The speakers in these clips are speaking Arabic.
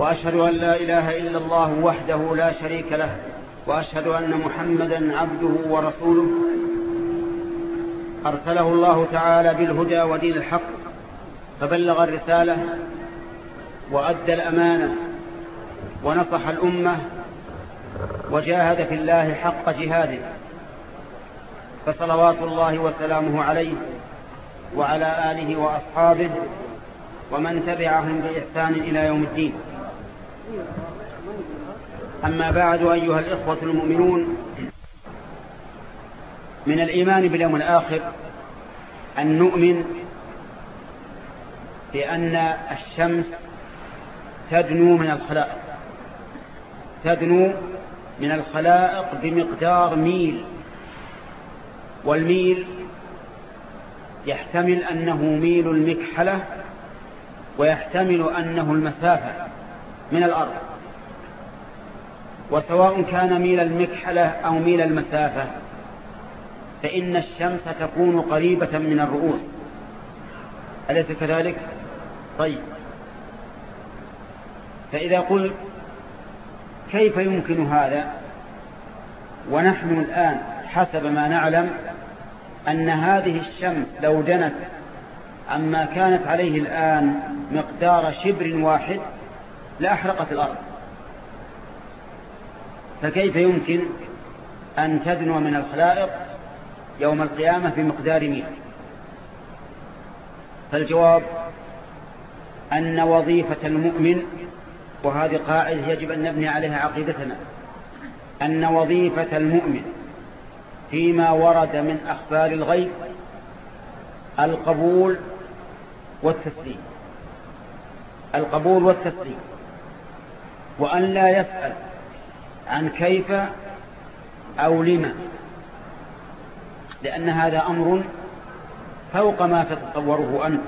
وأشهد أن لا إله إلا الله وحده لا شريك له وأشهد أن محمدا عبده ورسوله. أرسله الله تعالى بالهدى ودين الحق فبلغ الرسالة وأدى الأمانة ونصح الأمة وجاهد في الله حق جهاده. فصلوات الله وسلامه عليه وعلى آله وأصحابه ومن تبعهم بإحسان إلى يوم الدين. أما بعد أيها الإخوة المؤمنون من الإيمان باليوم الآخر أن نؤمن بأن الشمس تدنو من الخلائق تدنو من الخلائق بمقدار ميل والميل يحتمل أنه ميل المكحلة ويحتمل أنه المسافة. من الأرض. وسواء كان ميل المكحلة أو ميل المسافة فإن الشمس تكون قريبة من الرؤوس. أليس كذلك؟ طيب. فإذا قلت كيف يمكن هذا؟ ونحن الآن حسب ما نعلم أن هذه الشمس لو دنت عما كانت عليه الآن مقدار شبر واحد لأحرقت الأرض. فكيف يمكن أن تدنو من الخلائق يوم القيامة بمقدار ميل فالجواب أن وظيفة المؤمن وهذه قاعدة يجب أن نبني عليها عقيدتنا أن وظيفة المؤمن فيما ورد من أخبار الغيب القبول والتسليم. القبول والتسليم. وأن لا يسأل عن كيف أو لما لأن هذا أمر فوق ما تتصوره أنت.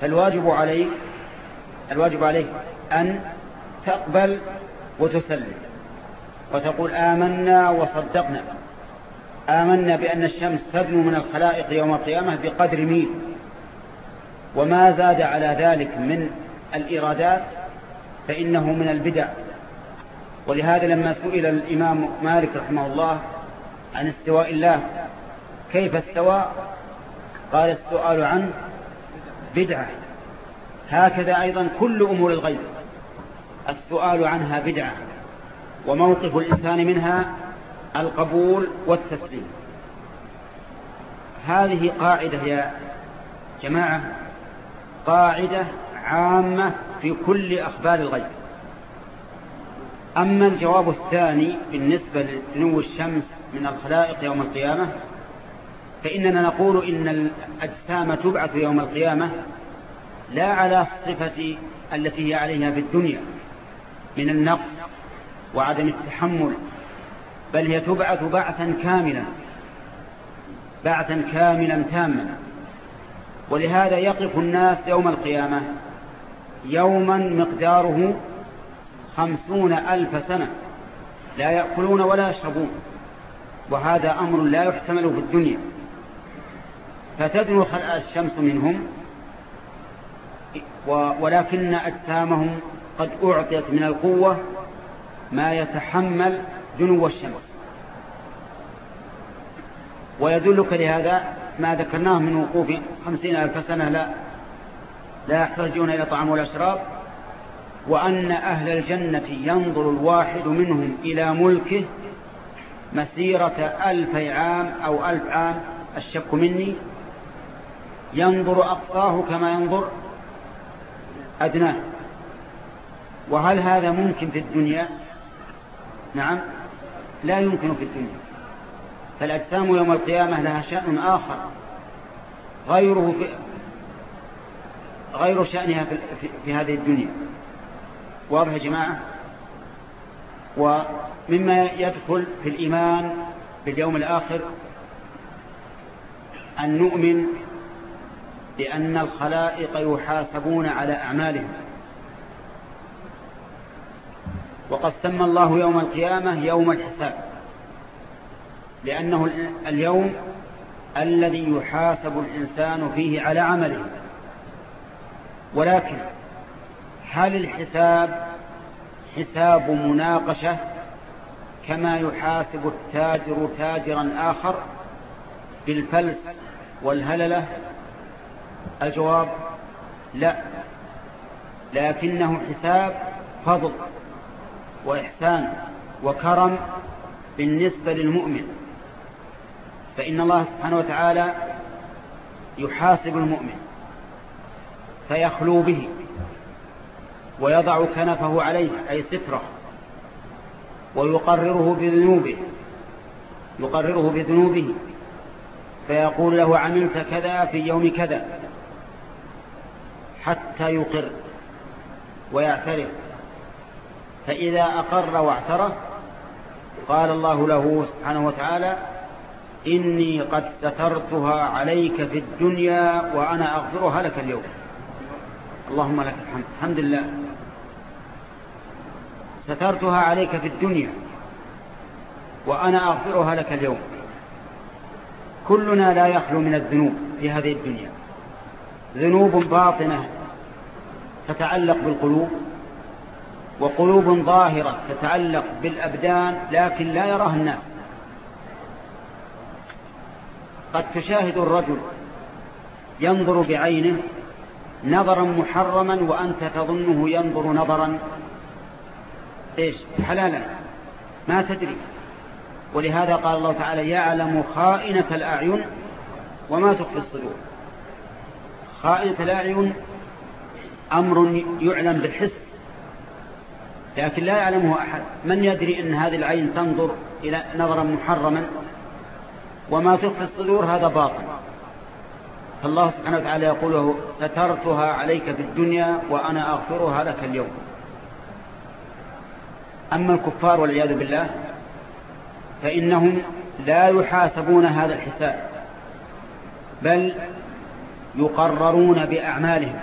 فالواجب عليك الواجب عليك أن تقبل وتسلم وتقول آمنا وصدقنا. آمنا بأن الشمس تدنو من الخلائق يوم القيامة بقدر ميل وما زاد على ذلك من الإرادات فإنه من البدع. ولهذا لما سئل الإمام مالك رحمه الله عن استواء الله كيف استوى؟ قال السؤال عنه بدعة. هكذا أيضا كل أمور الغيب. السؤال عنها بدعة وموقف الإنسان منها القبول والتسليم. هذه قاعدة يا جماعة قاعدة عامة في كل أخبار الغيب. أما الجواب الثاني بالنسبة لدنو الشمس من الخلائق يوم القيامة فإننا نقول إن الأجسام تبعث يوم القيامة لا على الصفة التي هي عليها في الدنيا من النقص وعدم التحمل بل هي تبعث بعثا كاملا بعثا كاملا تاما. ولهذا يقف الناس يوم القيامة يوما مقداره خمسون ألف سنة. لا يأكلون ولا يشربون. وهذا أمر لا يحتمل في الدنيا. فتدنو الشمس منهم ولكن أجسامهم قد أعطيت من القوة ما يتحمل دنو الشمس. ويدلك لهذا ما ذكرناه من وقوف خمسين ألف سنة. لا لا يحتاجون إلى طعام ولا شراب وأن أهل الجنة ينظر الواحد منهم إلى ملكه مسيرة ألف عام أو ألف عام الشك مني. ينظر أقصاه كما ينظر أدناه. وهل هذا ممكن في الدنيا؟ نعم لا يمكن في الدنيا. فالأجسام يوم القيامة لها شأن آخر. غيره في غير شأنها في هذه الدنيا. واضح يا جماعة؟ ومما يدخل في الإيمان باليوم الآخر أن نؤمن بأن الخلائق يحاسبون على أعمالهم. وقد سمى الله يوم القيامة يوم الحساب لأنه اليوم الذي يحاسب الإنسان فيه على عمله. ولكن هل الحساب حساب مناقشة كما يحاسب التاجر تاجرا آخر بالفلس والهللة؟ الجواب لا لكنه حساب فضل وإحسان وكرم بالنسبة للمؤمن. فإن الله سبحانه وتعالى يحاسب المؤمن. فيخلو به ويضع كنفه عليه أي سترة ويقرره بذنوبه يقرره بذنوبه فيقول له عملت كذا في يوم كذا حتى يقر ويعترف. فإذا أقر واعترف قال الله له سبحانه وتعالى إني قد سترتها عليك في الدنيا وأنا أغفرها لك اليوم. اللهم لك الحمد. الحمد لله. سترتها عليك في الدنيا وأنا أغفرها لك اليوم. كلنا لا يخلو من الذنوب في هذه الدنيا. ذنوب باطنة تتعلق بالقلوب وقلوب ظاهرة تتعلق بالأبدان لكن لا يراها الناس. قد تشاهد الرجل ينظر بعينه نظرا محرما وأنت تظنه ينظر نظرا. إيش؟ حلالا. ما تدري. ولهذا قال الله تعالى يعلم خائنة الأعين وما تخفي الصدور. خائنة الأعين أمر يعلم بالحس لكن لا يعلمه أحد. من يدري أن هذه العين تنظر إلى نظرا محرما وما تخفي الصدور؟ هذا باطل. فالله سبحانه وتعالى يقول سترتها عليك في الدنيا وأنا أغفرها لك اليوم. أما الكفار والعياذ بالله فإنهم لا يحاسبون هذا الحساب بل يقررون بأعمالهم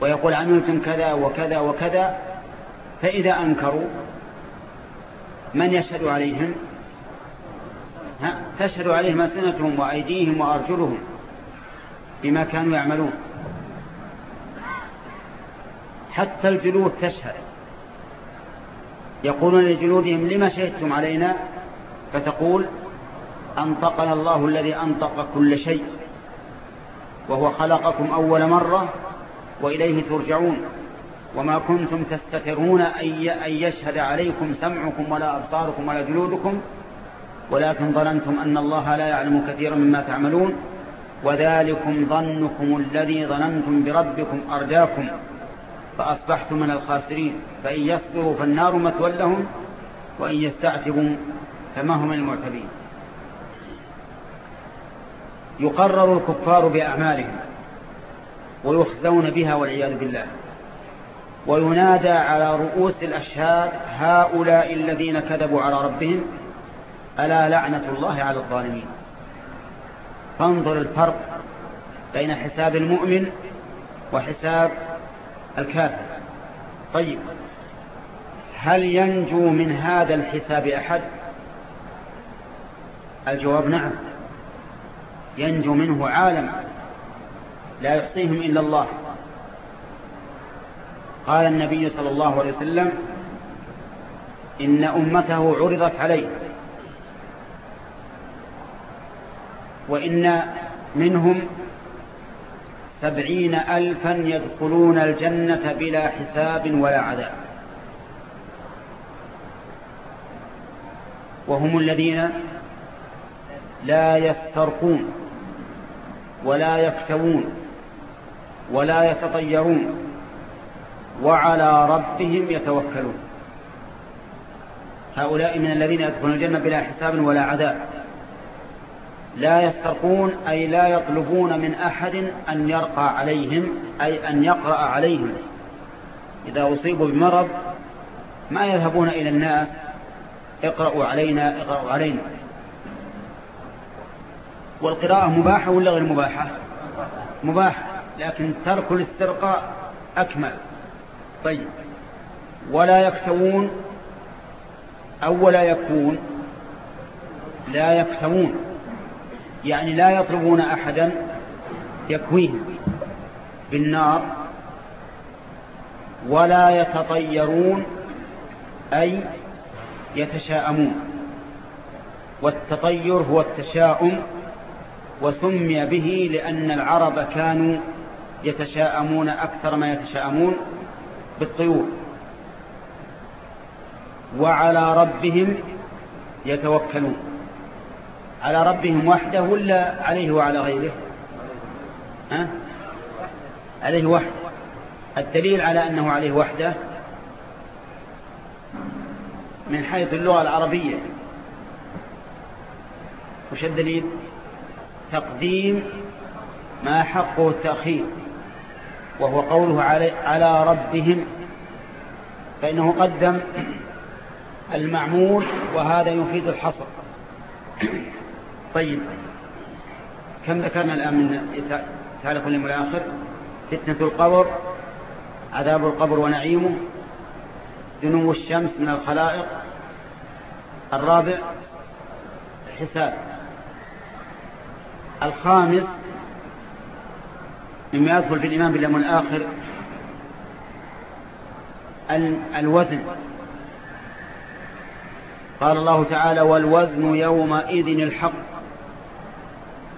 ويقول عملتم كذا وكذا وكذا فإذا أنكروا من يشهد عليهم؟ تشهد عليهم ألسنتهم وأيديهم وأرجلهم. بما كانوا يعملون. حتى الجلود تشهد. يقولون لجلودهم لما شهدتم علينا؟ فتقول أنطقنا الله الذي أنطق كل شيء وهو خلقكم أول مرة وإليه ترجعون. وما كنتم تستترون أن يشهد عليكم سمعكم ولا أبصاركم ولا جلودكم ولكن ظننتم أن الله لا يعلم كثيرا مما تعملون. وذلكم ظنكم الذي ظننتم بربكم أرداكم فأصبحتم من الخاسرين فإن يصبروا فالنار مثوى لهم وإن يستعتبوا فما هم المعتبين. يقرر الكفار بأعمالهم ويخزون بها والعياذ بالله. وينادى على رؤوس الأشهاد هؤلاء الذين كذبوا على ربهم ألا لعنة الله على الظالمين؟ فانظر الفرق بين حساب المؤمن وحساب الكافر. طيب هل ينجو من هذا الحساب أحد؟ الجواب نعم ينجو منه عالم لا يحصيهم إلا الله. قال النبي صلى الله عليه وسلم إن أمته عرضت عليه. وإن منهم سبعين ألفا يدخلون الجنة بلا حساب ولا عذاب. وهم الذين لا يسترقون ولا يفتوون ولا يتطيرون وعلى ربهم يتوكلون. هؤلاء من الذين يدخلون الجنة بلا حساب ولا عذاب. لا يسترقون أي لا يطلبون من أحد أن يرقى عليهم أي أن يقرأ عليهم. إذا أصيبوا بمرض ما يذهبون إلى الناس اقرأوا علينا اقرأوا علينا. والقراءة مباحة ولا غير مباحة؟ مباحة لكن ترك الاسترقاء أكمل. طيب. ولا يكتوون أو ولا يكون لا يكتوون يعني لا يطلبون أحدا يكويهم بالنار ولا يتطيرون أي يتشاءمون. والتطير هو التشاؤم وسمي به لأن العرب كانوا يتشاءمون أكثر ما يتشاءمون بالطيور. وعلى ربهم يتوكلون. على ربهم وحده ولا عليه وعلى غيره؟ ها؟ عليه وحده. الدليل على أنه عليه وحده من حيث اللغة العربية. وش الدليل؟ تقديم ما حقه التأخير وهو قوله على ربهم فإنه قدم المعمول وهذا يفيد الحصر. طيب. كم ذكرنا الآن من تعالى كل الآخر؟ فتنة القبر عذاب القبر ونعيمه دنو الشمس من الخلائق الرابع الحساب. الخامس مما يدخل في الإيمان باليوم الآخر الوزن. قال الله تعالى والوزن يومئذ الحق.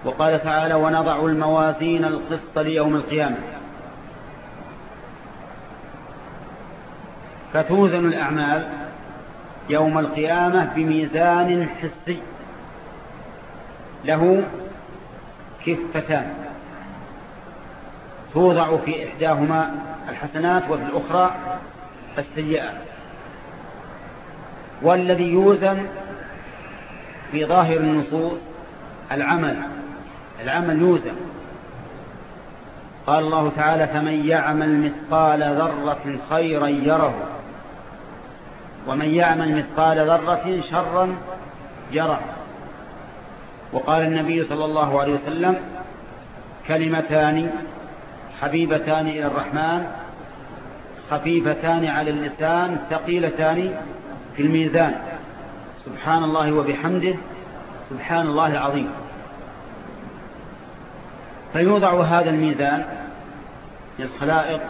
وقال تعالى ونضع الموازين القسط ليوم القيامة. فتوزن الأعمال يوم القيامة بميزان حسي. له كفتان. توضع في إحداهما الحسنات وفي الأخرى السيئات والذي يوزن في ظاهر النصوص العمل العمل يوزن. قال الله تعالى فمن يعمل مثقال ذرة خيرا يره. ومن يعمل مثقال ذرة شرا يره. وقال النبي صلى الله عليه وسلم كلمتان حبيبتان إلى الرحمن خفيفتان على اللسان ثقيلتان في الميزان. سبحان الله وبحمده سبحان الله العظيم. فيوضع هذا الميزان للخلائق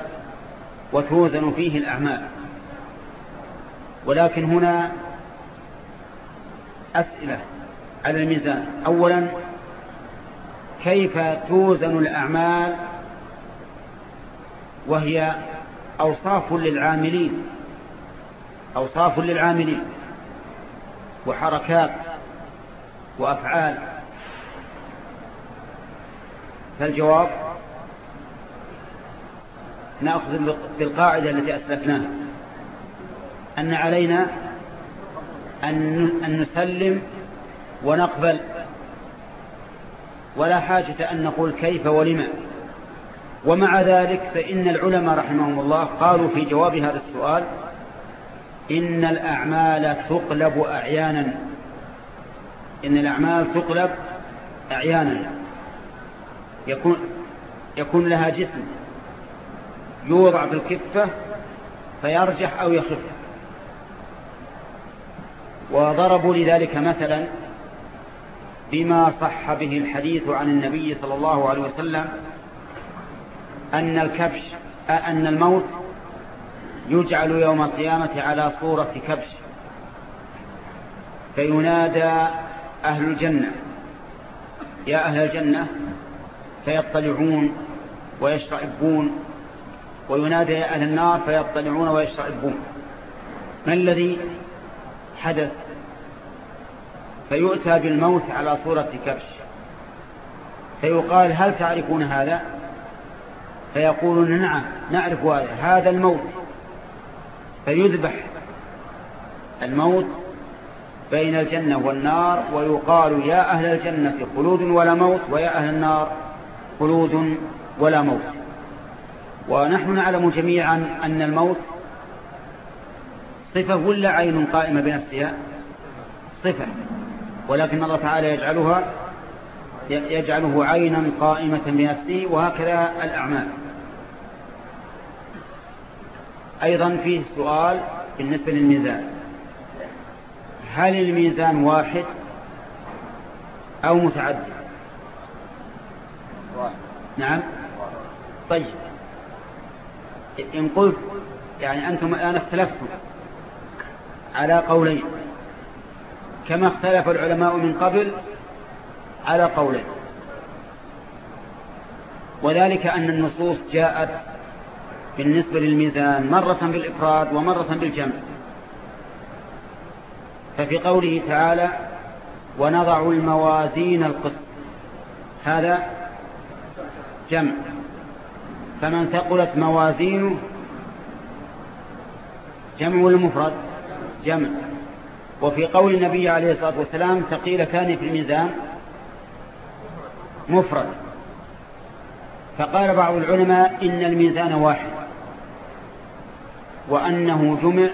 وتوزن فيه الأعمال. ولكن هنا أسئلة على الميزان. أولا كيف توزن الأعمال وهي أوصاف للعاملين؟ أوصاف للعاملين وحركات وأفعال. فالجواب نأخذ بالقاعدة التي أسلفناها أن علينا أن نسلم ونقبل. ولا حاجة أن نقول كيف ولما ومع ذلك فإن العلماء رحمهم الله قالوا في جواب هذا السؤال إن الأعمال تقلب أعيانا. إن الأعمال تقلب أعيانا. يكون, يكون لها جسم يوضع في الكفة فيرجح أو يخف. وضربوا لذلك مثلا بما صح به الحديث عن النبي صلى الله عليه وسلم أن الكبش أن الموت يجعل يوم القيامة على صورة كبش فينادى أهل الجنة يا أهل الجنة فيطلعون ويشرعبون وينادى يا أهل النار فيطلعون ويشرعبون ما الذي حدث؟ فيؤتى بالموت على صورة كبش. فيقال هل تعرفون هذا؟ فيقولون نعم نعرف هذا هذا الموت. فيذبح الموت بين الجنة والنار ويقال يا أهل الجنة خلود ولا موت ويا أهل النار خلود ولا موت. ونحن نعلم جميعا أن الموت صفة ولا عين قائمة بنفسها؟ صفة. ولكن الله تعالى يجعلها يجعله عينا قائمة بنفسه وهكذا الأعمال. أيضا فيه سؤال بالنسبة للميزان. هل الميزان واحد أو متعدد؟ نعم. طيب. إن قلت يعني أنتم الآن اختلفتم على قولين. كما اختلف العلماء من قبل على قولين. وذلك أن النصوص جاءت بالنسبة للميزان مرة بالإفراد ومرة بالجمع. ففي قوله تعالى ونضع الموازين القسط. هذا جمع. فمن ثقلت موازينه جمع والمفرد جمع. وفي قول النبي عليه الصلاة والسلام ثقيل كان في الميزان مفرد. فقال بعض العلماء إن الميزان واحد وأنه جمع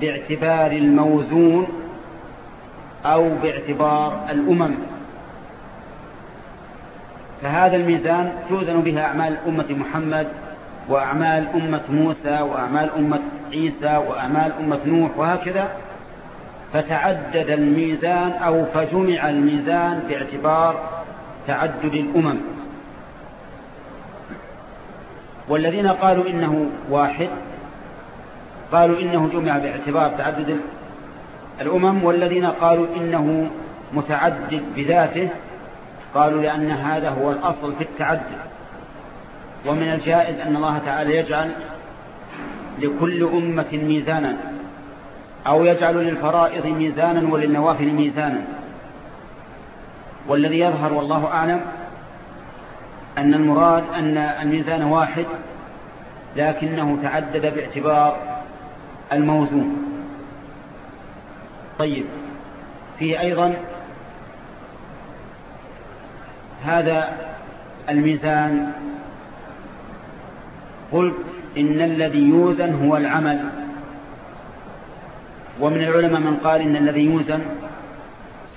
باعتبار الموزون أو باعتبار الأمم. فهذا الميزان توزن بها أعمال أمة محمد وأعمال أمة موسى وأعمال أمة عيسى وأعمال أمة نوح وهكذا فتعدد الميزان أو فجمع الميزان باعتبار تعدد الأمم. والذين قالوا إنه واحد قالوا إنه جمع باعتبار تعدد الأمم والذين قالوا إنه متعدد بذاته قالوا لأن هذا هو الأصل في التعدد. ومن الجائز أن الله تعالى يجعل لكل أمة ميزانا أو يجعل للفرائض ميزانا وللنوافل ميزانا. والذي يظهر والله أعلم أن المراد أن الميزان واحد لكنه تعدد باعتبار الموزون. طيب فيه أيضا هذا الميزان. قلت إن الذي يوزن هو العمل. ومن العلماء من قال إن الذي يوزن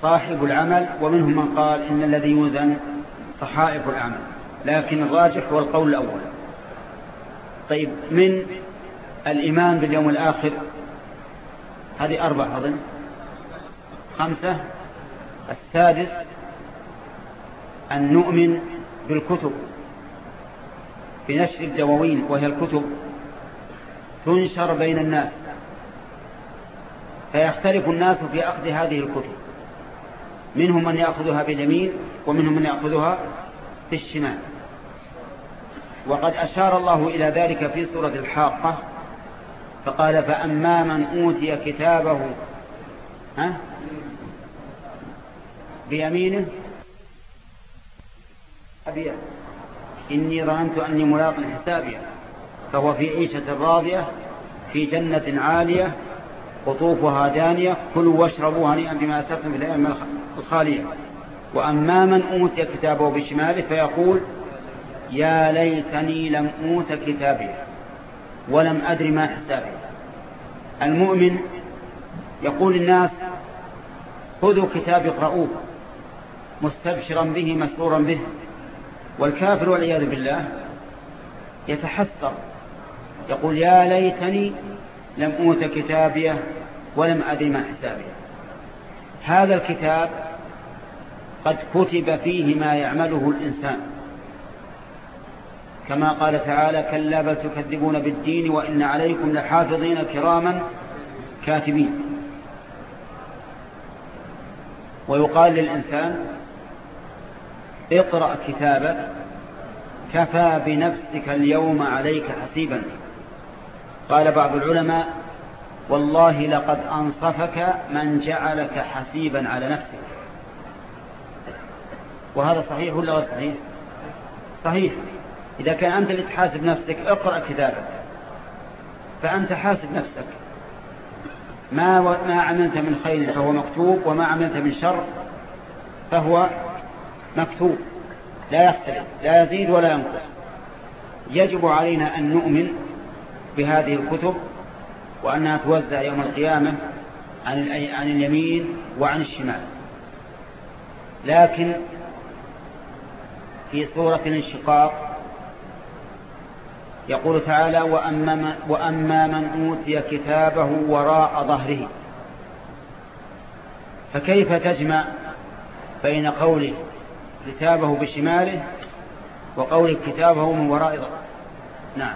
صاحب العمل ومنهم من قال إن الذي يوزن صحائف العمل. لكن الراجح هو القول الأول. طيب من الإيمان باليوم الآخر؟ هذه أربع أظن. خمسة. السادس. أن نؤمن بالكتب. بنشر الدواوين وهي الكتب تنشر بين الناس. فيختلف الناس في أخذ هذه الكتب. منهم من يأخذها باليمين ومنهم من يأخذها بالشمال وقد أشار الله إلى ذلك في سورة الحاقة فقال فأما من أوتي كتابه ها؟ بيمينه إني ظننت أني ملاق حسابيا فهو في عيشة راضية في جنة عالية قطوفها دانية كلوا واشربوا هنيئا بما أسرتم في الأيام الخالية. وأما من أوتي كتابه بشماله فيقول يا ليتني لم أوت كتابي ولم أدر ما حسابي. المؤمن يقول الناس خذوا كتاب اقرؤوه مستبشرا به مسرورا به. والكافر والعياذ بالله يتحسر يقول يا ليتني لم أوت كتابيه ولم أدري ما حسابي هذا الكتاب قد كتب فيه ما يعمله الإنسان. كما قال تعالى كلا بل تكذبون بالدين وإن عليكم لحافظين كراما كاتبين. ويقال للإنسان اقرأ كتابك كفى بنفسك اليوم عليك حسيبا. قال بعض العلماء والله لقد أنصفك من جعلك حسيبا على نفسك. وهذا صحيح ولا غير صحيح؟ صحيح. إذا كان أنت اللي تحاسب نفسك اقرأ كتابك. فأنت حاسب نفسك. ما ما عملت من خير فهو مكتوب وما عملت من شر فهو مكتوب. لا يختلف لا يزيد ولا ينقص. يجب علينا أن نؤمن بهذه الكتب وأنها توزع يوم القيامة عن اليمين وعن الشمال. لكن في سورة الانشقاق يقول تعالى وأما من, وأما من أوتي كتابه وراء ظهره. فكيف تجمع بين قوله كتابه بشماله وقوله كتابه من وراء ظهره نعم.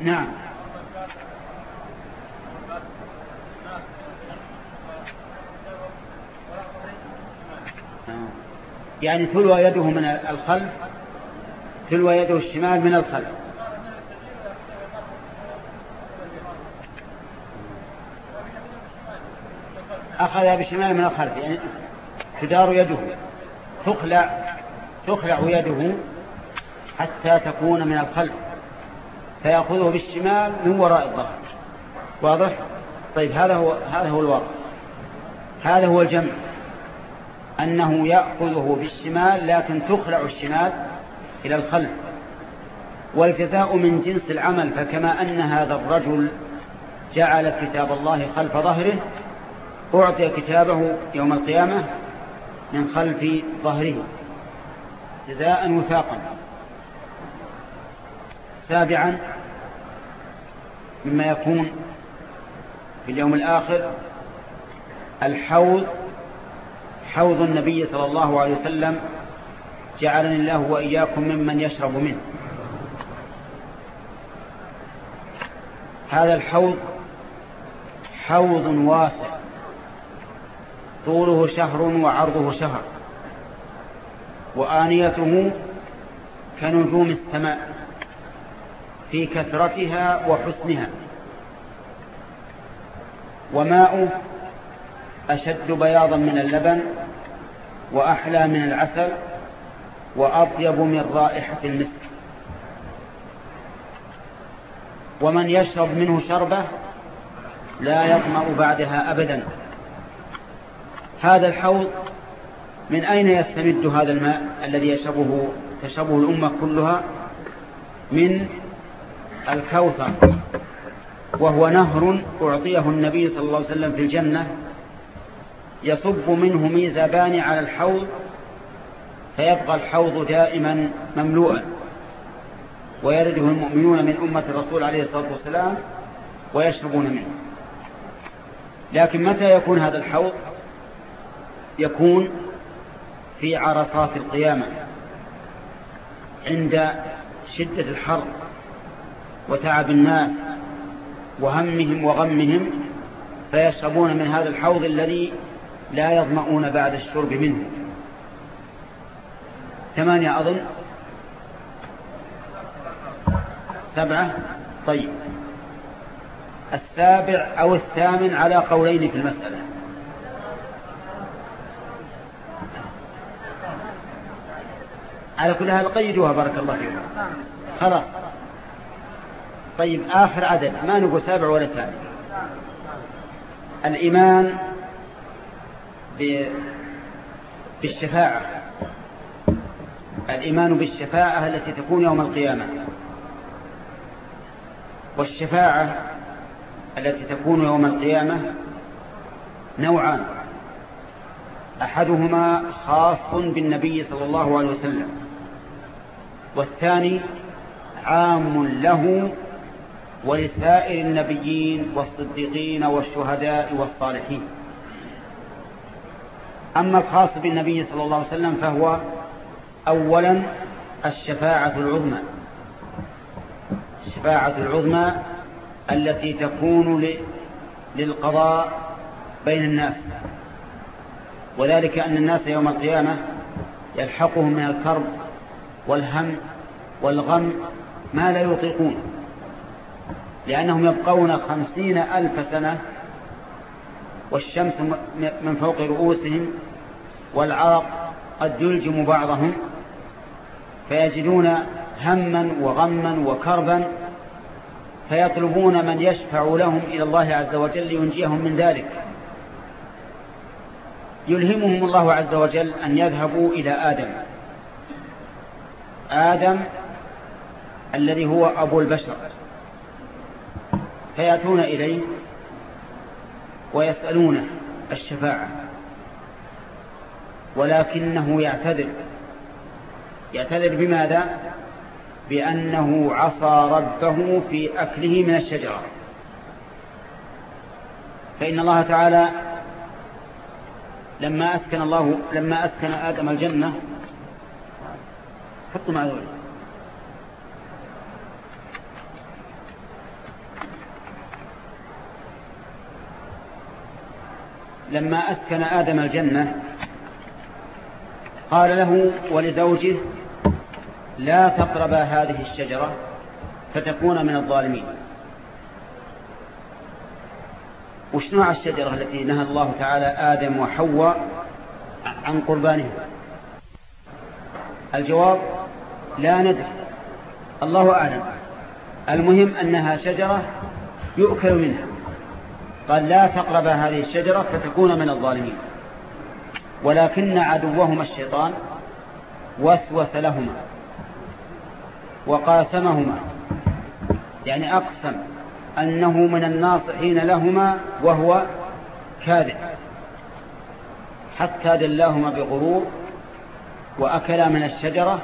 نعم. يعني تلوى يده من الخلف تلوى يده الشمال من الخلف. أخذها بالشمال من الخلف يعني تدار يده تخلع تخلع يده حتى تكون من الخلف فيأخذه بالشمال من وراء الظهر واضح؟ طيب هذا هو هذا هو الواقع. هذا هو الجمع أنه يأخذه بالشمال لكن تخلع الشمال إلى الخلف. والجزاء من جنس العمل فكما أن هذا الرجل جعل كتاب الله خلف ظهره أعطي كتابه يوم القيامة من خلف ظهره جزاء وفاقا. سابعا مما يكون في اليوم الآخر الحوض حوض النبي صلى الله عليه وسلم جعلني الله وإياكم ممن يشرب منه. هذا الحوض حوض واسع. طوله شهر وعرضه شهر. وآنيته كنجوم السماء في كثرتها وحسنها. وماء أشد بياضا من اللبن وأحلى من العسل وأطيب من رائحة المسك. ومن يشرب منه شربة لا يظمأ بعدها أبدا. هذا الحوض من أين يستمد هذا الماء الذي يشربه تشربه الأمة كلها؟ من الكوثر وهو نهر أعطيه النبي صلى الله عليه وسلم في الجنة يصب منه ميزابان على الحوض فيبقى الحوض دائما مملوءا. ويرده المؤمنون من أمة الرسول عليه الصلاة والسلام ويشربون منه. لكن متى يكون هذا الحوض؟ يكون في عرصات القيامة عند شدة الحر وتعب الناس وهمهم وغمهم فيشربون من هذا الحوض الذي لا يظمؤون بعد الشرب منه. ثمانية أظن. سبعة. طيب. السابع أو الثامن على قولين في المسألة. على كل هذا قيدوها بارك الله فيكم خلاص. طيب آخر عدد. ما نقول سابع ولا ثامن الإيمان بالشفاعة. الإيمان بالشفاعة التي تكون يوم القيامة. والشفاعة التي تكون يوم القيامة نوعان. أحدهما خاص بالنبي صلى الله عليه وسلم. والثاني عام له ولسائر النبيين والصديقين والشهداء والصالحين. أما الخاص بالنبي صلى الله عليه وسلم فهو أولا الشفاعة العظمى. الشفاعة العظمى التي تكون للقضاء بين الناس. وذلك أن الناس يوم القيامة يلحقهم من الكرب والهم والغم ما لا يطيقون لأنهم يبقون خمسين ألف سنة والشمس من فوق رؤوسهم والعرق قد يلجم بعضهم فيجدون هما وغما وكربا فيطلبون من يشفع لهم إلى الله عز وجل لينجيهم من ذلك. يلهمهم الله عز وجل أن يذهبوا إلى آدم. آدم الذي هو أبو البشر. فيأتون إليه ويسألونه الشفاعة ولكنه يعتذر. يعتذر بماذا؟ بأنه عصى ربه في أكله من الشجرة. فإن الله تعالى لما أسكن الله لما أسكن آدم الجنة حطوا مع ذلك لما أسكن آدم الجنة قال له ولزوجه لا تقربا هذه الشجرة فتكون من الظالمين. وش نوع الشجرة التي نهى الله تعالى آدم وحواء عن قربانها الجواب لا ندري. الله أعلم. المهم أنها شجرة يؤكل منها. قال لا تقرب هذه الشجرة فتكون من الظالمين. ولكن عدوهما الشيطان وسوس لهما وقاسمهما. يعني أقسم أنه من الناصحين لهما وهو كاذب. حتى دلاهما بغرور وأكلا من الشجرة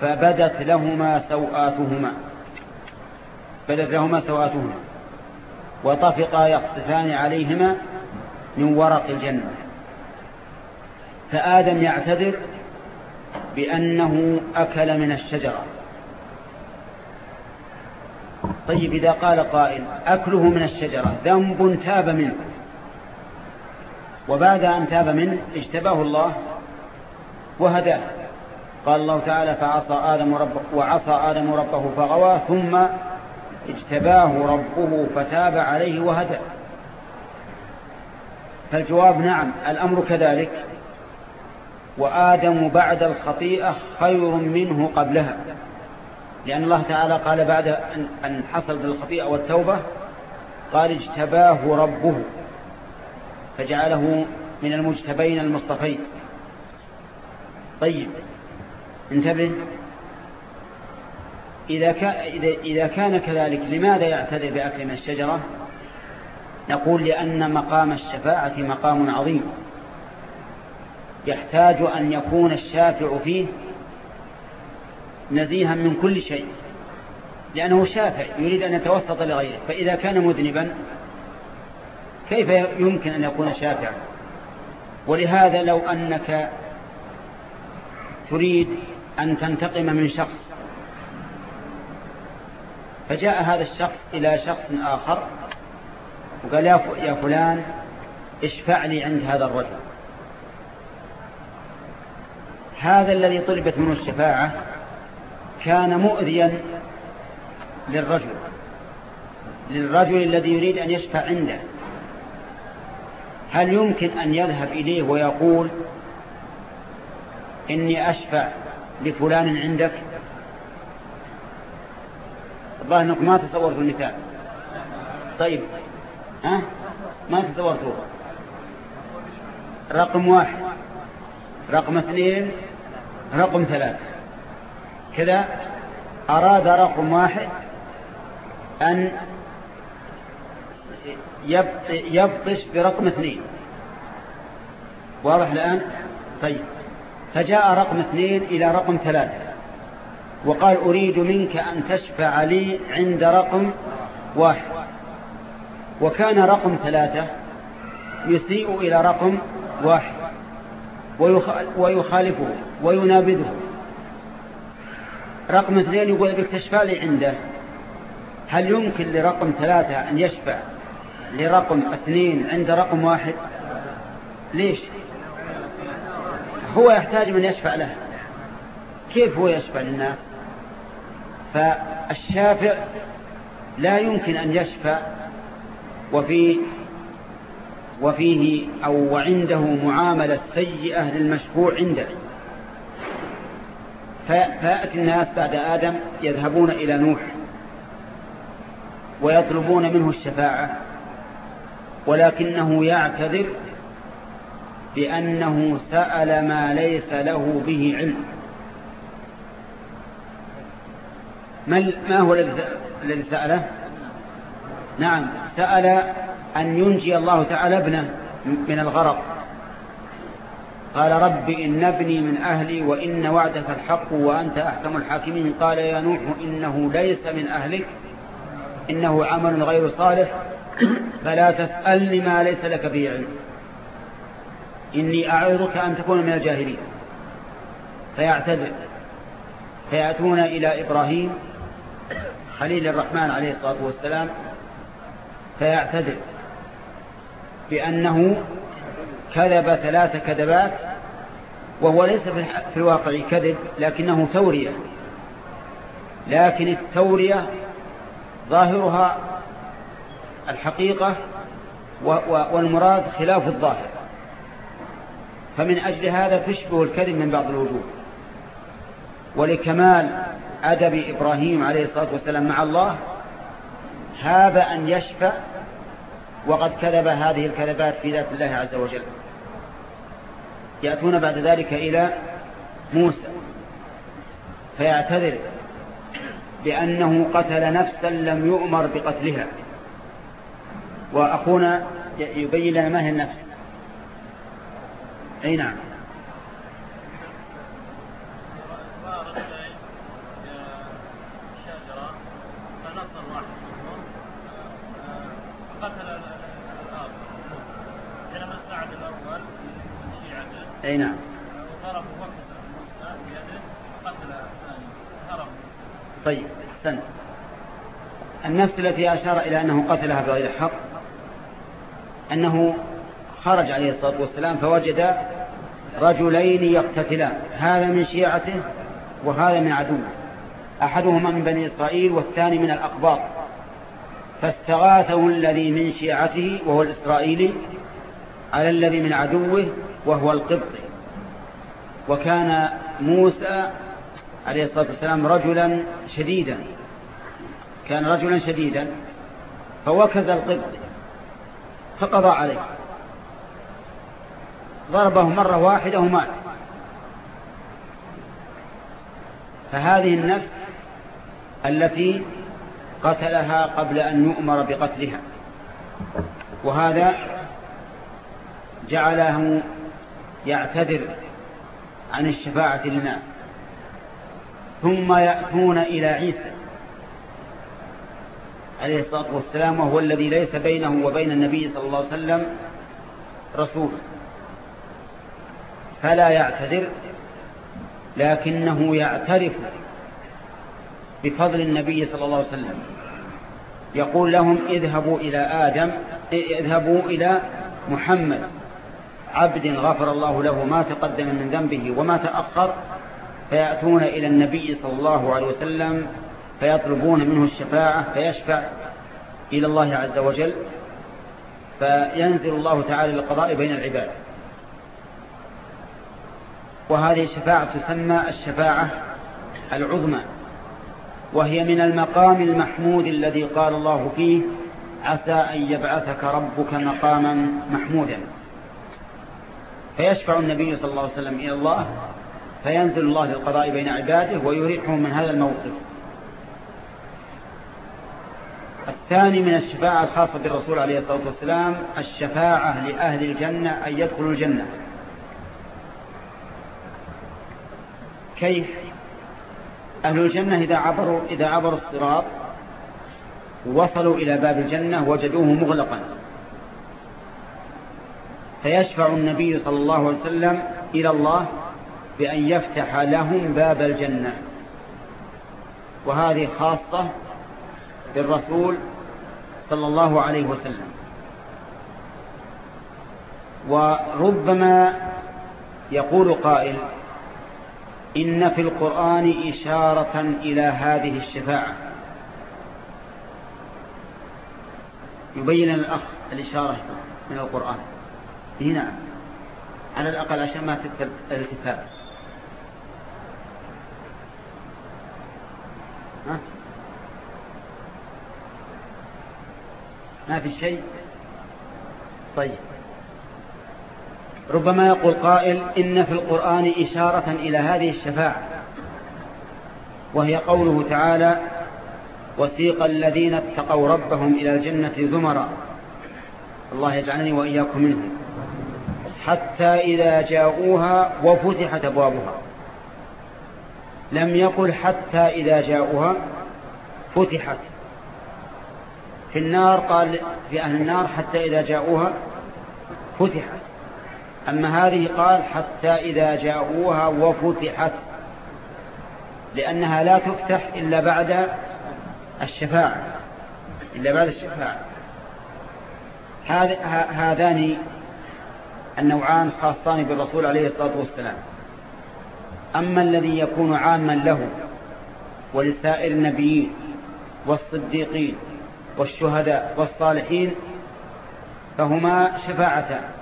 فبدت لهما سوآتهما. بدت لهما سوآتهما. وطفقا يقصفان عليهما من ورق الجنة. فآدم يعتذر بأنه أكل من الشجرة. طيب إذا قال قائل أكله من الشجرة ذنب تاب منه. وبعد أن تاب منه اجتباه الله وهداه. قال الله تعالى فعصى آدم ربه وعصى آدم ربه فغوى ثم اجتباه ربه فتاب عليه وهدى. فالجواب نعم الأمر كذلك. وآدم بعد الخطيئة خير منه قبلها. لأن الله تعالى قال بعد أن حصل بالخطيئة والتوبة قال اجتباه ربه فجعله من المجتبين المصطفين. طيب. انتبه. إذا, إذا كان كذلك لماذا يعتذر بأكل من الشجرة؟ نقول لأن مقام الشفاعة مقام عظيم. يحتاج أن يكون الشافع فيه نزيها من كل شيء لأنه شافع يريد أن يتوسط لغيره. فإذا كان مذنبا كيف يمكن أن يكون شافعا؟ ولهذا لو أنك تريد أن تنتقم من شخص. فجاء هذا الشخص إلى شخص آخر وقال يا فلان اشفع لي عند هذا الرجل. هذا الذي طلبت منه الشفاعة كان مؤذيا للرجل للرجل الذي يريد أن يشفع عنده. هل يمكن أن يذهب إليه ويقول إني أشفع لفلان عندك. الظاهر انكم ما تصورتوا المثال. طيب ها؟ ما تصورتوه رقم واحد. رقم اثنين. رقم ثلاثة. كذا أراد رقم واحد أن يبطش برقم اثنين. واضح الآن؟ طيب. فجاء رقم اثنين إلى رقم ثلاثة. وقال أريد منك أن تشفع لي عند رقم واحد. وكان رقم ثلاثة يسيء إلى رقم واحد. ويخالفه وينابذه. رقم اثنين يقول بك تشفع لي عنده. هل يمكن لرقم ثلاثة أن يشفع لرقم اثنين عند رقم واحد؟ ليش؟ هو يحتاج من يشفع له. كيف هو يشفع للناس؟ فالشافع لا يمكن أن يشفع وفي وفيه أو وعنده معاملة سيئة للمشفوع عنده. فيأتي الناس بعد آدم يذهبون إلى نوح ويطلبون منه الشفاعة ولكنه يعتذر بأنه سأل ما ليس له به علم. ما هو الذي سأله؟ نعم سأل أن ينجي الله تعالى ابنه من الغرق. قال رب إن ابني من أهلي وإن وعدك الحق وأنت أحكم الحاكمين. قال يا نوح إنه ليس من أهلك إنه عمل غير صالح. فلا تسألني ما ليس لك به علم. إني أعظك أن تكون من الجاهلين. فيعتذر. فيأتون إلى إبراهيم خليل الرحمن عليه الصلاة والسلام فيعتذر بأنه كذب ثلاث كذبات وهو ليس في الواقع كذب لكنه تورية. لكن التورية ظاهرها الحقيقة والمراد خلاف الظاهر. فمن أجل هذا تشبه الكذب من بعض الوجوه. ولكمال أدب إبراهيم عليه الصلاة والسلام مع الله هاب أن يشفى وقد كذب هذه الكذبات في ذات الله عز وجل. يأتون بعد ذلك إلى موسى فيعتذر بأنه قتل نفسا لم يؤمر بقتلها. وأخونا يبين لنا ما هي النفس. أي نعم. أي نعم. طيب احسنت النفس التي أشار إلى أنه قتلها بغير حق أنه خرج عليه الصلاة والسلام فوجد رجلين يقتتلان هذا من شيعته وهذا من عدوه. أحدهما من بني إسرائيل والثاني من الأقباط. فاستغاثه الذي من شيعته وهو الإسرائيلي على الذي من عدوه وهو القبطي. وكان موسى عليه الصلاة والسلام رجلا شديدا. كان رجلا شديدا. فوكز القبطي. فقضى عليه. ضربه مرة واحدة ومات. فهذه النفس التي قتلها قبل أن يؤمر بقتلها. وهذا جعله يعتذر عن الشفاعة للناس. ثم يأتون إلى عيسى عليه الصلاة والسلام وهو الذي ليس بينه وبين النبي صلى الله عليه وسلم رسول. فلا يعتذر لكنه يعترف بفضل النبي صلى الله عليه وسلم. يقول لهم اذهبوا إلى آدم اذهبوا إلى محمد عبد غفر الله له ما تقدم من ذنبه وما تأخر فيأتون إلى النبي صلى الله عليه وسلم فيطلبون منه الشفاعة فيشفع إلى الله عز وجل فينزل الله تعالى للقضاء بين العباد. وهذه الشفاعة تسمى الشفاعة العظمى وهي من المقام المحمود الذي قال الله فيه عسى أن يبعثك ربك مقاما محمودا. فيشفع النبي صلى الله عليه وسلم إلى الله فينزل الله للقضاء بين عباده ويريحهم من هذا الموقف. الثاني من الشفاعة الخاصة بالرسول عليه الصلاة والسلام الشفاعة لأهل الجنة أن يدخلوا الجنة. كيف أهل الجنة إذا عبروا, إذا عبروا الصراط وصلوا إلى باب الجنة وجدوه مغلقا. فيشفع النبي صلى الله عليه وسلم إلى الله بأن يفتح لهم باب الجنة. وهذه خاصة بالرسول صلى الله عليه وسلم. وربما يقول قائل إن في القرآن إشارة إلى هذه الشفاعة. يبين الأخ الإشارة من القرآن. نعم على الأقل عشان ما ها؟ ما في شيء؟ طيب. ربما يقول قائل إن في القرآن إشارة إلى هذه الشفاعة وهي قوله تعالى وسيق الذين اتقوا ربهم إلى الجنة زمرا الله يجعلني وإياكم منهم حتى إذا جاءوها وفتحت أبوابها لم يقل حتى إذا جاءوها فتحت في النار قال في أهل النار حتى إذا جاءوها فتحت. أما هذه قال حتى إذا جاءوها وفتحت لأنها لا تفتح إلا بعد الشفاعة إلا بعد الشفاعة. هذان النوعان خاصان بالرسول عليه الصلاة والسلام. أما الذي يكون عاما له ولسائر النبيين والصديقين والشهداء والصالحين فهما شفاعتان.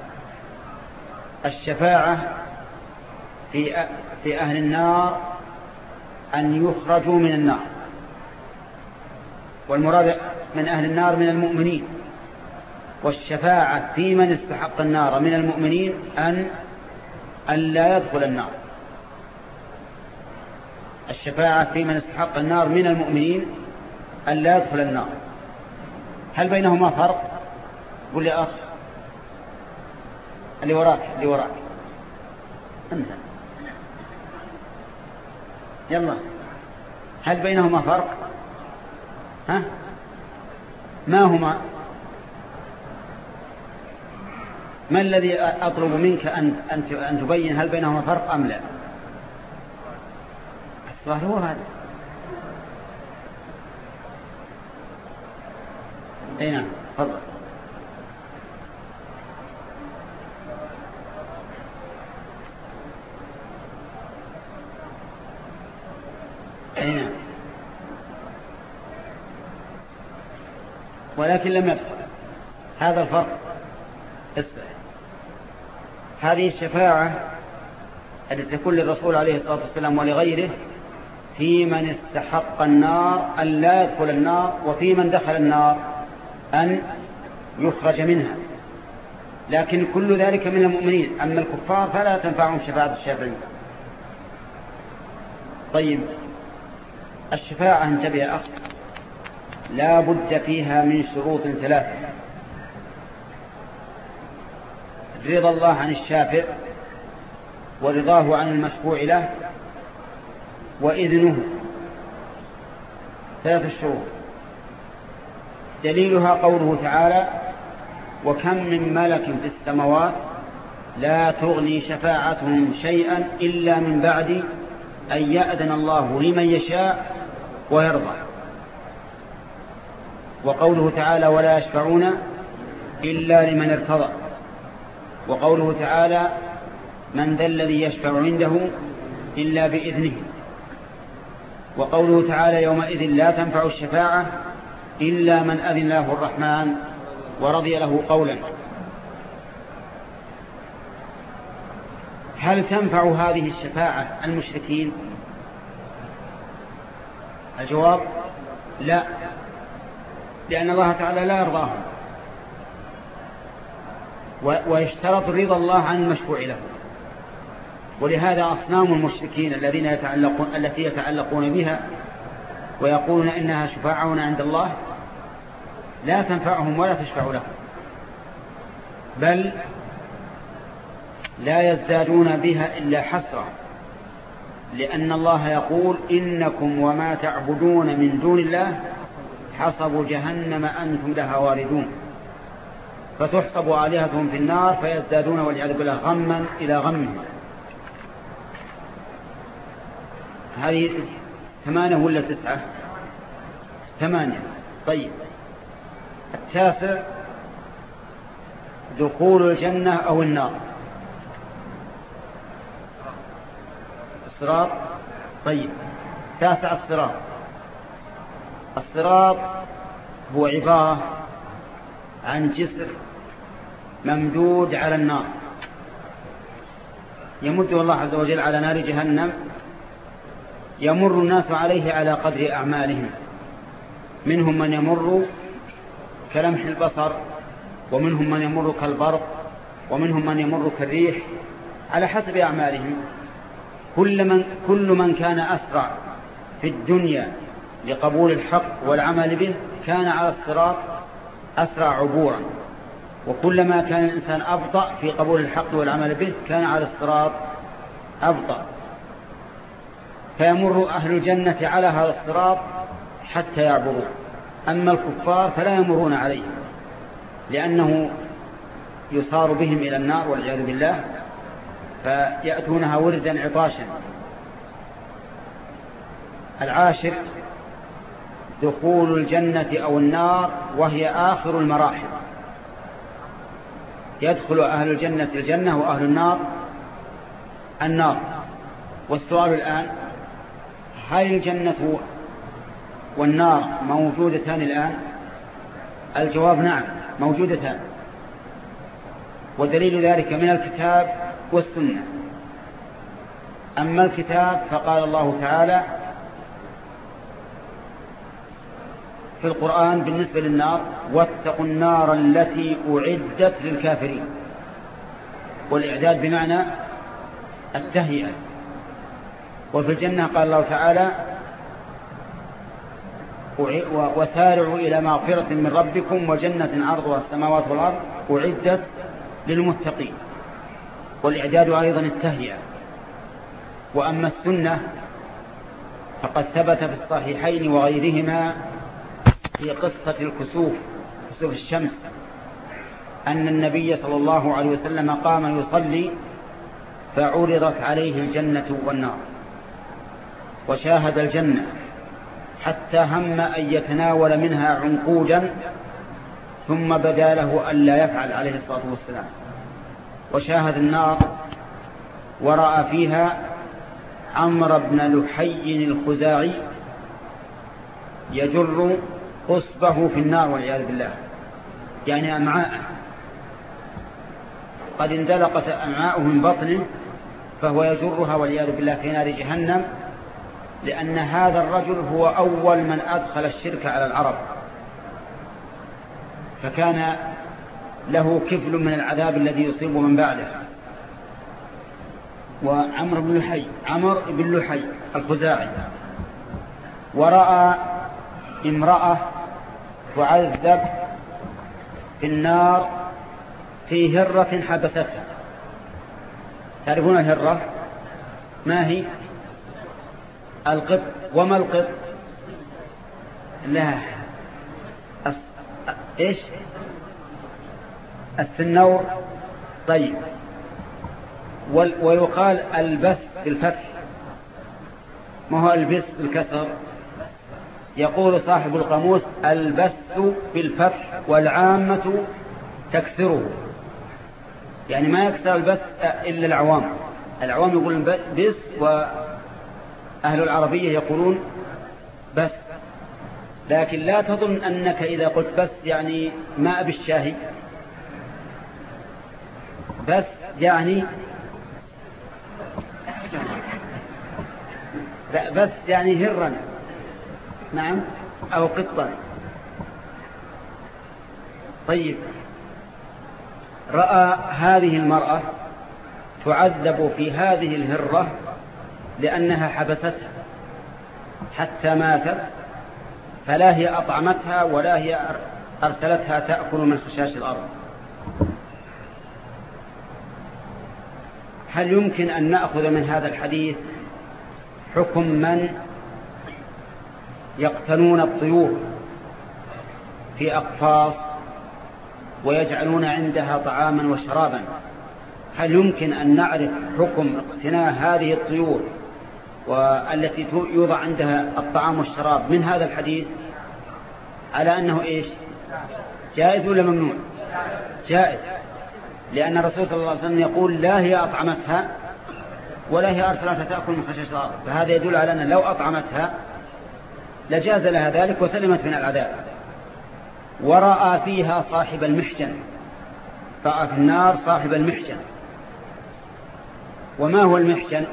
الشفاعة في في أهل النار أن يخرجوا من النار. والمراد من أهل النار من المؤمنين. والشفاعة في من استحق النار من المؤمنين أن أن لا يدخل النار. الشفاعة في من استحق النار من المؤمنين أن لا يدخل النار. هل بينهما فرق؟ قل لي أخ اللي وراك اللي وراك. أنت. يلا. هل بينهما فرق؟ ها؟ ما هما؟ ما الذي أطلب منك أن, أن تبين هل بينهما فرق أم لا؟ السؤال هو هذا. أي نعم تفضل اي نعم ولكن لم يدخل. هذا الفرق. هذه الشفاعة التي تكون للرسول عليه الصلاة والسلام ولغيره في من استحق النار أن لا يدخل النار وفي من دخل النار أن يخرج منها. لكن كل ذلك من المؤمنين. أما الكفار فلا تنفعهم شفاعة الشافعين طيب. الشفاعة انتبه أخ لا بد فيها من شروط ثلاثة. رضا الله عن الشافع ورضاه عن المشفوع له وإذنه. ثلاث الشروط. دليلها قوله تعالى وكم من ملك في السماوات لا تغني شفاعتهم شيئا إلا من بعد أن يأذن الله لمن يشاء ويرضى. وقوله تعالى ولا يشفعون إلا لمن ارتضى. وقوله تعالى من ذا الذي يشفع عنده إلا بإذنه. وقوله تعالى يومئذ لا تنفع الشفاعة إلا من أذن له الرحمن ورضي له قولا. هل تنفع هذه الشفاعة المشركين؟ الجواب لا. لأن الله تعالى لا يرضاهم. ويشترط رضا الله عن المشفوع له. ولهذا أصنام المشركين الذين يتعلقون التي يتعلقون بها ويقولون إنها شفاعون عند الله لا تنفعهم ولا تشفع لهم. بل لا يزدادون بها إلا حسرة. لأن الله يقول إنكم وما تعبدون من دون الله حصب جهنم أنتم لها واردون. فتحصب آلهتهم في النار فيزدادون والعياذ بالله غما إلى غمهم. هذه ثمانية ولا تسعة؟ ثمانية. طيب. التاسع دخول الجنة أو النار؟ الصراط. طيب. تاسع الصراط. الصراط هو عبارة عن جسر ممدود على النار. يمد الله عز وجل على نار جهنم يمر الناس عليه على قدر أعمالهم. منهم من يمر كلمح البصر ومنهم من يمر كالبرق ومنهم من يمر كالريح على حسب أعمالهم. كل من, كل من كان أسرع في الدنيا لقبول الحق والعمل به كان على الصراط أسرع عبورا. وكلما كان الإنسان أبطأ في قبول الحق والعمل به كان على الصراط أبطأ. فيمر أهل الجنة على هذا الصراط حتى يعبروا أما الكفار فلا يمرون عليه لأنه يصار بهم إلى النار والعياذ بالله فيأتونها وردا عطاشا. العاشر دخول الجنة أو النار وهي آخر المراحل. يدخل أهل الجنة الجنة وأهل النار. النار. والسؤال الآن هل الجنة والنار موجودتان الآن؟ الجواب نعم موجودتان. ودليل ذلك من الكتاب والسنة. أما الكتاب فقال الله تعالى في القرآن بالنسبة للنار واتقوا النار التي أعدت للكافرين. والإعداد بمعنى التهيئة. وفي الجنة قال الله تعالى وسارعوا إلى مغفرة من ربكم وجنة عرضها السماوات والأرض أعدت للمتقين. والإعداد أيضا التهيئة. وأما السنة فقد ثبت في الصحيحين وغيرهما في قصة الكسوف كسوف الشمس أن النبي صلى الله عليه وسلم قام يصلي فعرضت عليه الجنة والنار وشاهد الجنة حتى هم أن يتناول منها عنقودا ثم بدا له أن لا يفعل عليه الصلاة والسلام. وشاهد النار ورأى فيها عمرو بن لحي الخزاعي يجر قصبه في النار والعياذ بالله. يعني أمعاءه قد اندلقت أمعاؤه من بطنه فهو يجرها والعياذ بالله في نار جهنم لأن هذا الرجل هو أول من أدخل الشرك على العرب. فكان له كفل من العذاب الذي يصيب من بعده. وعمر بن لحي عمر بن لحي الخزاعي. ورأى امرأة تعذب في النار في هرة حبستها. تعرفون الهرة ما هي؟ القط. وما القط؟ لا. إيش؟ السنور. طيب. ويقال البس بالفتح. ما هو البس بالكسر؟ يقول صاحب القاموس البس بالفتح والعامة تكسره يعني ما يكسر البس إلا العوام. العوام يقولون بس وأهل العربية يقولون بس لكن لا تظن أنك إذا قلت بس يعني ماء بالشاهي بس يعني بس يعني هرا. نعم؟ أو قطا طيب. رأى هذه المرأة تعذب في هذه الهرة لأنها حبستها. حتى ماتت فلا هي أطعمتها ولا هي أرسلتها تأكل من خشاش الأرض. هل يمكن أن نأخذ من هذا الحديث حكم من يقتنون الطيور في أقفاص ويجعلون عندها طعاما وشرابا. هل يمكن أن نعرف حكم اقتناء هذه الطيور والتي يوضع عندها الطعام والشراب من هذا الحديث؟ على أنه إيش؟ جائز ولا ممنوع؟ جائز. لأن الرسول صلى الله عليه وسلم يقول لا هي أطعمتها ولا هي أرسلتها تأكل من خشاش الأرض. فهذا يدل على أن لو أطعمتها لجاز لها ذلك وسلمت من العذاب. ورأى فيها صاحب المحجن. رأى في النار صاحب المحجن. وما هو المحجن؟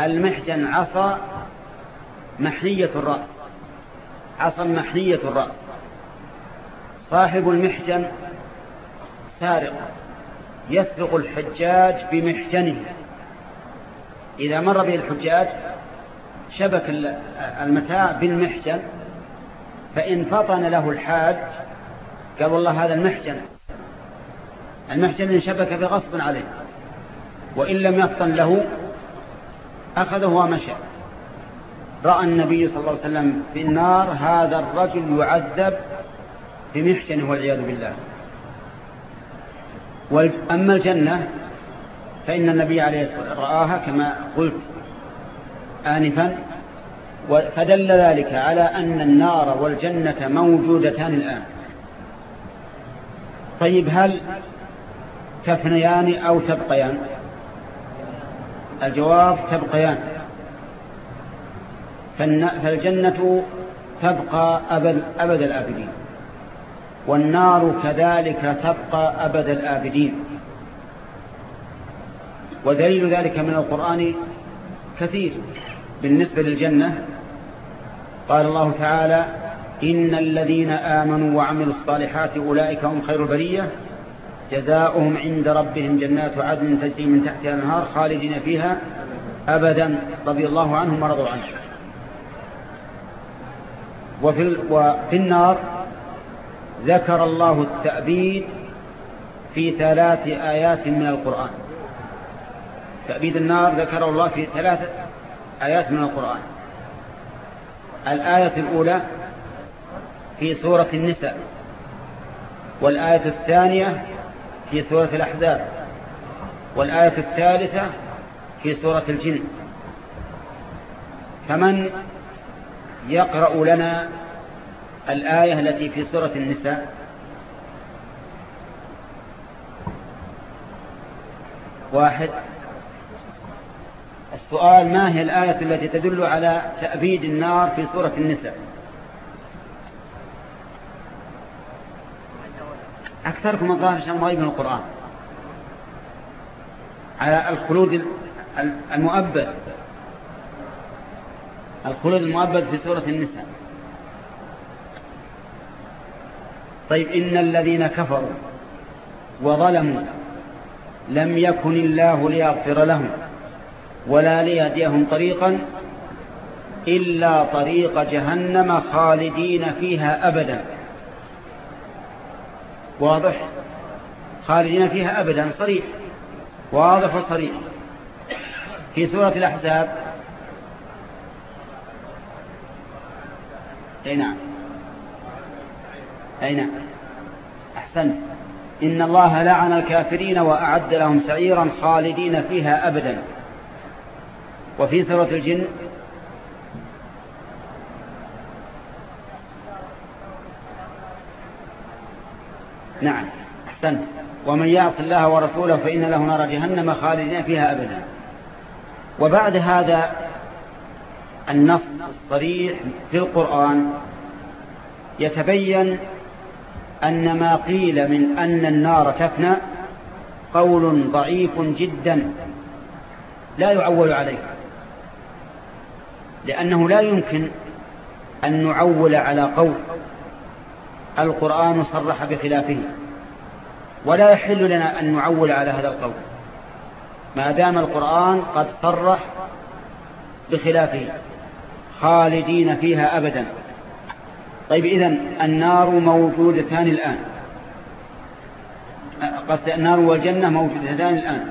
المحجن عصا محنية الرأس. عصا محنية الرأس. صاحب المحجن سارق. يسرق الحجاج بمحجنه. إذا مر به الحجاج شبك المتاع بالمحجن فإن فطن له الحاج قال والله هذا المحجن. المحجن انشبك بغصب عليه وإن لم يفطن له أخذه ومشى. رأى النبي صلى الله عليه وسلم في النار هذا الرجل يعذب بمحجنه والعياذ بالله. أما الجنة فإن النبي عليه الصلاة والسلام رآها كما قلت آنفا فدل ذلك على أن النار والجنة موجودتان الآن. طيب هل تفنيان أو تبقيان؟ الجواب تبقيان. فالجنة تبقى أبد, الآبدين والنار كذلك تبقى أبد الآبدين. ودليل ذلك من القرآن كثير. بالنسبة للجنة قال الله تعالى إن الذين آمنوا وعملوا الصالحات أولئك هم خير البرية جزاؤهم عند ربهم جنات عدن تجري من تحتها النهار خالدين فيها أبدا رضي الله عنهم ورضوا عنه. وفي, وفي النار ذكر الله التأبيد في ثلاث آيات من القرآن. تأبيد النار ذكر الله في ثلاث آيات من القرآن. الآية الأولى في سورة النساء والآية الثانية في سورة الأحزاب والآية الثالثة في سورة الجن. فمن يقرأ لنا الآية التي في سورة النساء؟ واحد. السؤال ما هي الآية التي تدل على تأبيد النار في سورة النساء؟ أكثركم الظاهر شان غيب من القرآن. على الخلود المؤبد. الخلود المؤبد في سورة النساء. طيب إن الذين كفروا وظلموا لم يكن الله ليغفر لهم. ولا ليهديهم طريقا إلا طريق جهنم خالدين فيها أبدا. واضح؟ خالدين فيها أبدا صريح. واضح وصريح. في سورة الأحزاب. أي نعم. أي نعم. أحسنت. إن الله لعن الكافرين وأعد لهم سعيرا خالدين فيها أبدا. وفي سورة الجن؟ نعم أحسنت. ومن يعص الله ورسوله فإن له نار جهنم خالدين فيها أبدا. وبعد هذا النص الصريح في القرآن يتبين أن ما قيل من أن النار تفنى قول ضعيف جدا لا يعول عليه. لأنه لا يمكن أن نعول على قول القرآن صرح بخلافه ولا يحل لنا أن نعول على هذا القول. ما دام القرآن قد صرح بخلافه خالدين فيها أبدا. طيب إذن النار موجودتان الآن. قصد النار والجنة موجودتان الآن.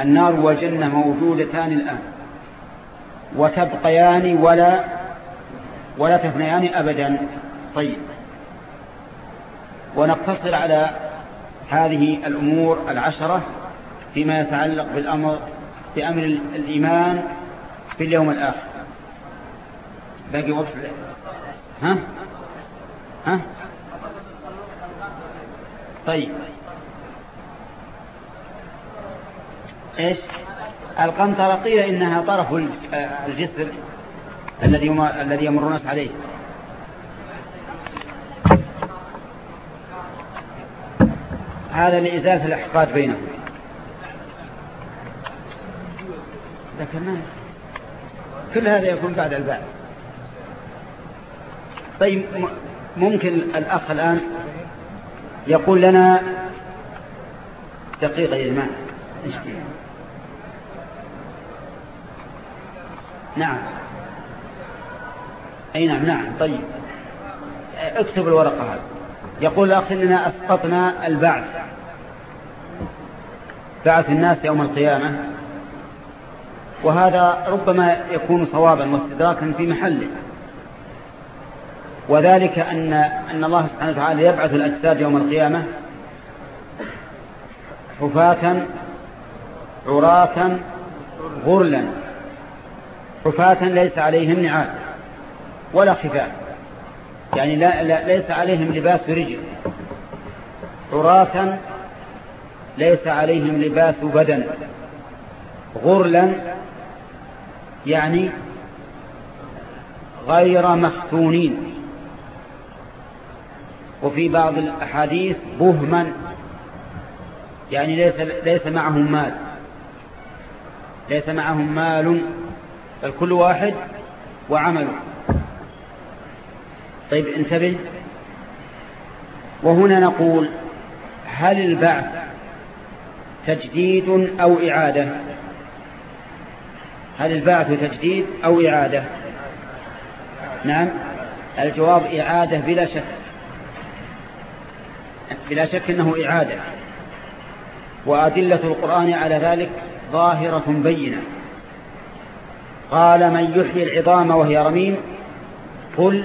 النار والجنة موجودتان الآن. وتبقيان ولا ولا تفنيان أبدا. طيب. ونقتصر على هذه الأمور العشرة فيما يتعلق بالأمر بأمر الإيمان في اليوم الآخر. باقي وقت؟ ها؟ ها؟ طيب. إيش؟ القنطرة قيل إنها طرف الجسر الذي الذي يمر الناس عليه. هذا لإزالة الإحقاد بينهم. ذكرناه. كل هذا يكون بعد البعث. طيب ممكن الأخ الآن يقول لنا دقيقة يا جماعة. نعم. أي نعم نعم. طيب. اكتب الورقة هذه. يقول الأخ إننا أسقطنا البعث. بعث الناس يوم القيامة. وهذا ربما يكون صوابا واستدراكا في محله. وذلك أن, أن الله سبحانه وتعالى يبعث الأجساد يوم القيامة حفاة عراة غرلا. حفاة ليس عليهم نعال ولا خفاف يعني لا لا ليس عليهم لباس رجل. عراة ليس عليهم لباس بدن. غرلا يعني غير مختونين. وفي بعض الأحاديث بهما. يعني ليس, ليس معهم مال. ليس معهم مال بل كل واحد وعمله. طيب انتبه. وهنا نقول هل البعث تجديد أو إعادة؟ هل البعث تجديد أو إعادة؟ نعم. الجواب إعادة بلا شك. بلا شك أنه إعادة. وأدلة القرآن على ذلك ظاهرة بينة. قال من يحيي العظام وهي رميم قل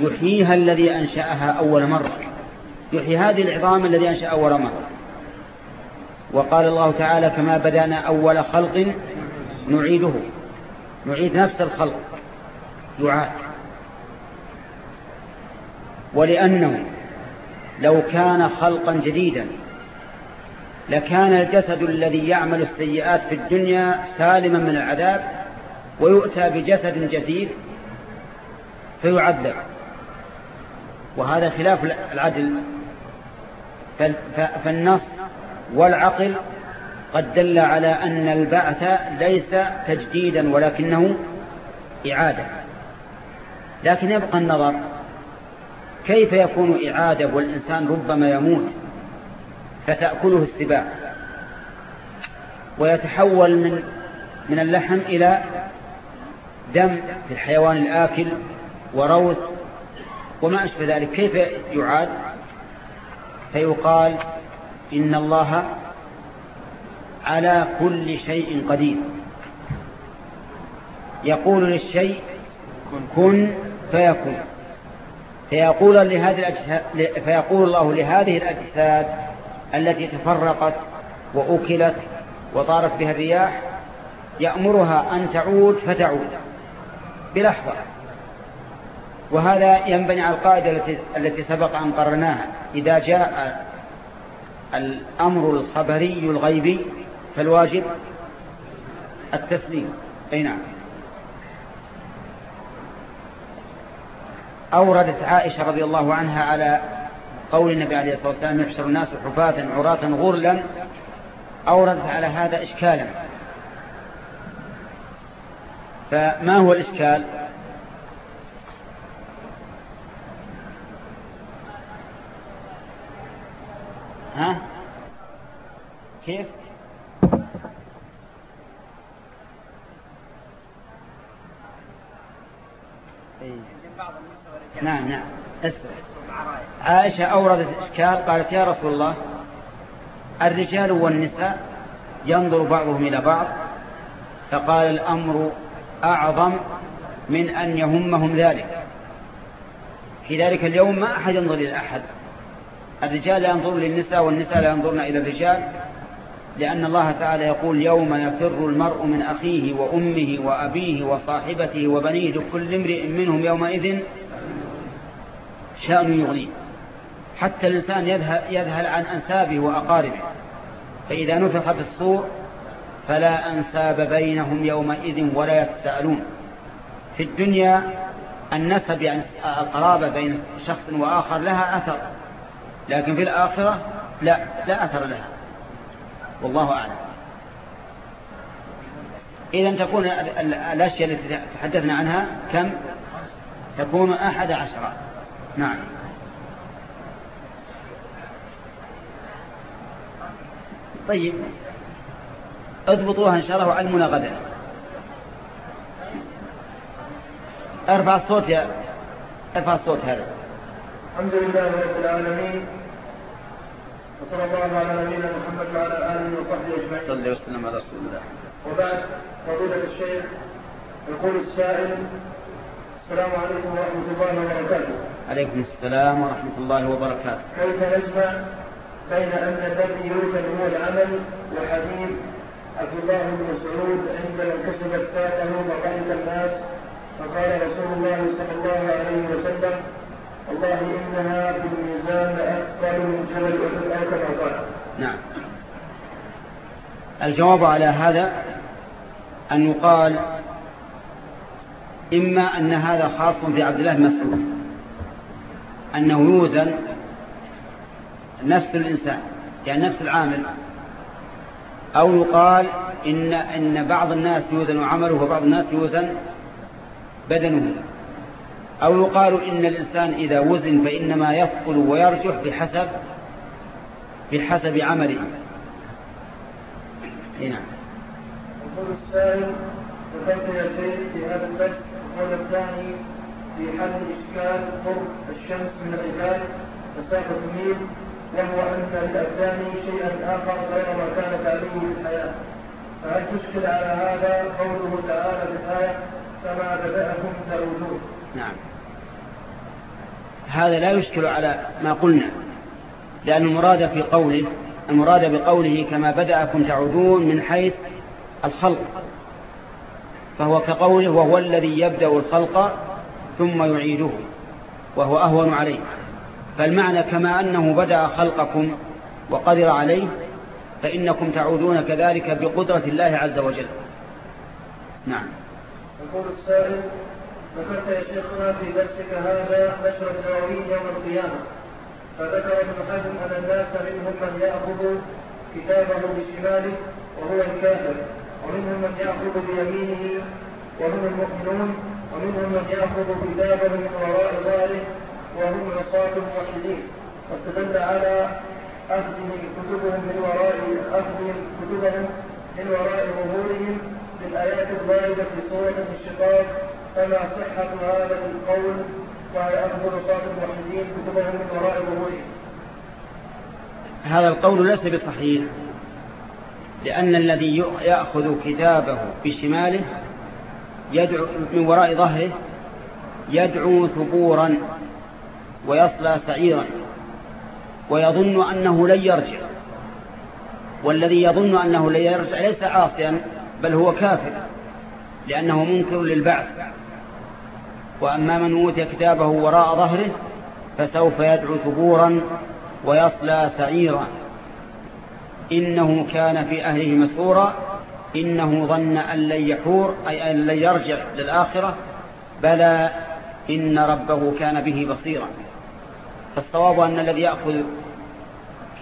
يحييها الذي أنشأها أول مرة. يحيي هذه العظام الذي أنشأ أول مرة. وقال الله تعالى كما بدأنا أول خلق نعيده. نعيد نفس الخلق. يعاد ولأنه لو كان خلقا جديدا لكان الجسد الذي يعمل السيئات في الدنيا سالما من العذاب ويؤتى بجسد جديد فيعذب. وهذا خلاف العدل. فالنص والعقل قد دل على أن البعث ليس تجديدا ولكنه إعادة. لكن يبقى النظر كيف يكون إعادة والإنسان ربما يموت فتأكله السباع ويتحول من من اللحم إلى دم في الحيوان الآكل وروث وما أشبه ذلك. كيف يعاد؟ فيقال إن الله على كل شيء قدير. يقول للشيء كن فيكون. فيقول, لهذه الأجساد فيقول الله لهذه الأجساد التي تفرقت وأكلت وطارت بها الرياح يأمرها أن تعود فتعود. بلحظة وهذا ينبني على القاعدة التي, التي سبق أن قرناها إذا جاء الأمر الخبري الغيبي فالواجب التسليم. أي نعم. أوردت عائشة رضي الله عنها على قول النبي عليه الصلاة والسلام يحشر الناس حفاة عراة غرلا. أوردت على هذا إشكالا. فما هو الإشكال؟ ها؟ كيف؟ نعم نعم. عائشة أوردت إشكال قالت يا رسول الله الرجال والنساء ينظر بعضهم إلى بعض فقال الأمر أعظم من أن يهمهم ذلك. في ذلك اليوم ما أحد ينظر إلى أحد. الرجال لا ينظرون للنساء والنساء لا ينظرن إلى الرجال لأن الله تعالى يقول يوم يفر المرء من أخيه وأمه وأبيه وصاحبته وبنيه لكل امرئ منهم يومئذ شأن يغنيه حتى الإنسان يذهل عن أنسابه وأقاربه. فإذا نفخ في الصور فلا أنساب بينهم يومئذ ولا يتساءلون. في الدنيا النسب يعني القرابة بين شخص وآخر لها أثر لكن في الآخرة لا لا أثر لها. والله أعلم. إذا تكون الأشياء التي تحدثنا عنها كم؟ تكون أحد عشر. نعم. طيب. اضبطوها إن شاء الله وعلمونا غدا ارفع الصوت يا ارفع الصوت هذا الحمد لله رب العالمين وصلى الله على نبينا محمد وعلى آله وصحبه أجمعين. صلى وسلم على رسول الله. وبعد فضيلة الشيخ يقول السائل السلام عليكم ورحمة الله وبركاته. عليكم السلام ورحمة الله وبركاته. كيف نجمع بين أن الذي يوجد هو العمل وحديث عبد الله بن مسعود عندما كسبت فاته وضحك الناس فقال رسول الله صلى الله عليه وسلم والله إنها بالميزان أثقل من جبل أحد أو كما قال. نعم. الجواب على هذا أن يقال إما أن هذا خاص في عبد الله مسعود أنه يوزن نفس الإنسان يعني نفس العامل أو يقال إن, إن بعض الناس يوزن عمله وبعض الناس يوزن بدنه. أو يقال إن الإنسان إذا وزن فإنما يثقل ويرجح بحسب بحسب عمله. نعم. يقول السائل ذكرت يا شيخ في هذا البث القول الثاني في حل إشكال قرب الشمس من العباد مسافة ميل وهو أن للأبدان شيئا آخر غير ما كانت عليه في الحياة. فهل تشكل على هذا قوله تعالى في الآية كما بدأكم تعودون نعم. هذا لا يشكل على ما قلنا لأن المراد في قوله المراد بقوله كما بدأكم تعودون من حيث الخلق. فهو كقوله وهو الذي يبدأ الخلق ثم يعيده وهو أهون عليه. فالمعنى كما أنه بدأ خلقكم وقدر عليه فإنكم تعودون كذلك بقدرة الله عز وجل. نعم. يقول السائل ذكرت يا شيخنا في درسك هذا نشر الدواوين يوم القيامة فذكر ابن حزم أن الناس منهم من يأخذ كتابه بشماله وهو الكافر ومنهم من يأخذ بيمينه وهم المؤمنون ومنهم من يأخذ كتابه من وراء ظهره وهم عصاة الموحدين واستدل على أخذهم كتبهم من وراء أخذهم كتبهم من وراء ظهورهم بالآيات الواردة في سورة الشقاق. فما صحة هذا القول؟ وهي أخذ عصاة الموحدين كتبهم من وراء ظهورهم؟ هذا القول ليس بصحيح لأن الذي يأخذ كتابه بشماله يدعو من وراء ظهره يدعو ثبورا ويصلى سعيرا ويظن أنه لن يرجع. والذي يظن أنه لن يرجع ليس عاصيا بل هو كافر لأنه منكر للبعث. وأما من أوتي كتابه وراء ظهره فسوف يدعو ثبورا ويصلى سعيرا. إنه كان في أهله مسرورا إنه ظن أن لن يحور أي أن لن يرجع للآخرة بلى إن ربه كان به بصيرا. فالصواب أن الذي يأخذ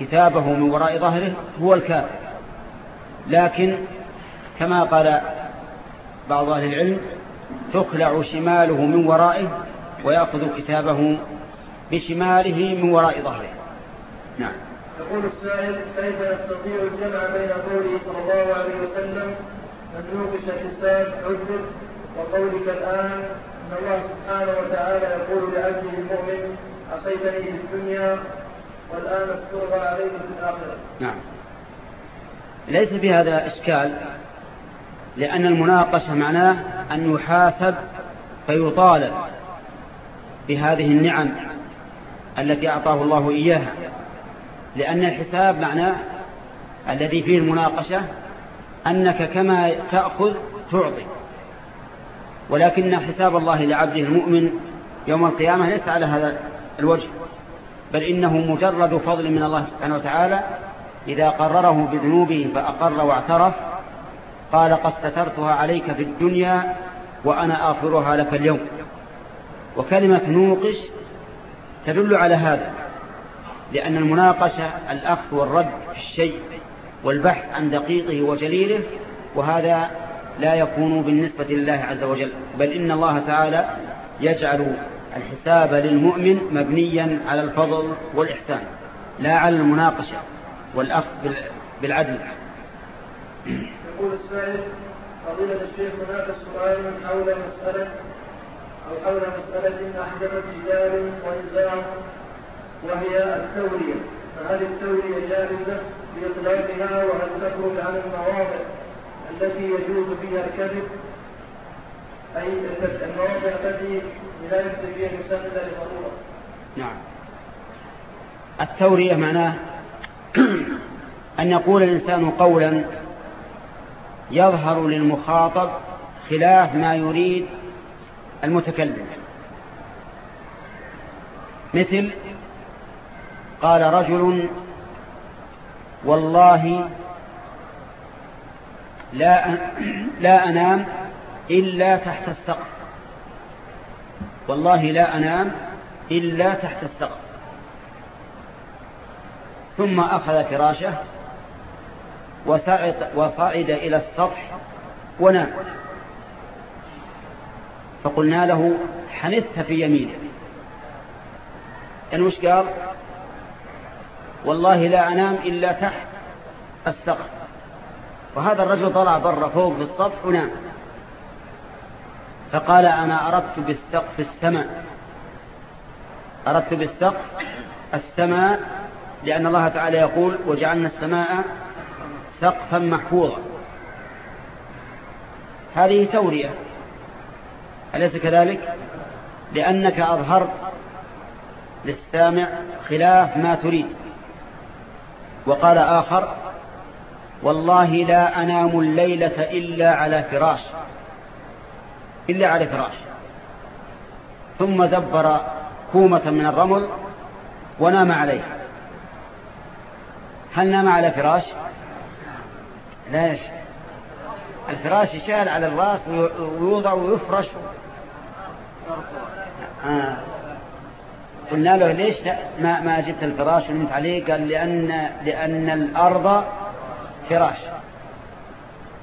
كتابه من وراء ظهره هو الكافر. لكن كما قال بعض أهل العلم تخلع شماله من ورائه ويأخذ كتابه بشماله من وراء ظهره. نعم. يقول السائل كيف نستطيع الجمع بين قوله صلى الله عليه وسلم من يوقش الحساب عذب وقولك الآن أن الله سبحانه وتعالى يقول لعبده المؤمن عصيتني في الدنيا والآن استرضى عليك في الآخرة. نعم. ليس في هذا إشكال لأن المناقشة معناه أن يحاسب فيطالب بهذه النعم التي أعطاه الله إياها. لأن الحساب معناه الذي فيه المناقشة أنك كما تأخذ تعطي. ولكن حساب الله لعبده المؤمن يوم القيامة ليس على هذا الوجه. بل إنه مجرد فضل من الله سبحانه وتعالى إذا قرره بذنوبه فأقر واعترف قال قد سترتها عليك في الدنيا وأنا آخرها لك اليوم. وكلمة نوقش تدل على هذا لأن المناقشة الأخذ والرد في الشيء والبحث عن دقيقه وجليله وهذا لا يكون بالنسبة لله عز وجل بل إن الله تعالى يجعل الحساب للمؤمن مبنيا على الفضل والإحسان لا على المناقشة والأخذ بالعدل. يقول السائل فضيلة الشيخ هناك سؤال حول مسألة أو حول مسألة أحدثت جدال ونزاع وهي التورية فهل التورية جائزة بإطلاقها وهل تخرج عن المواضع التي يجوز فيها الكذب؟ أي المواضع التي لا يكذب فيها نعم. التورية معناه أن يقول الإنسان قولا يظهر للمخاطب خلاف ما يريد المتكلم. مثل قال رجل والله لا لا أنام إلا تحت السقف. والله لا أنام إلا تحت السقف. ثم أخذ فراشه وصعد, إلى السطح ونام. فقلنا له حنثت في يمينك. يعني وش قال؟ والله لا أنام إلا تحت السقف. وهذا الرجل طلع برا فوق في السطح ونام. فقال أنا أردت بالسقف السماء؟ أردت بالسقف السماء لأن الله تعالى يقول وجعلنا السماء سقفا محفوظا. هذه تورية. أليس كذلك؟ لأنك أظهرت للسامع خلاف ما تريد. وقال آخر والله لا أنام الليلة إلا على فراش. إلا على فراش ثم دبر كومة من الرمل ونام عليها هل نام على فراش؟ ليش الفراش يشال على الراس ويوضع ويفرش. آه. قلنا له ليش ما ما جبت الفراش ونمت عليه؟ قال لأن لأن الأرض فراش.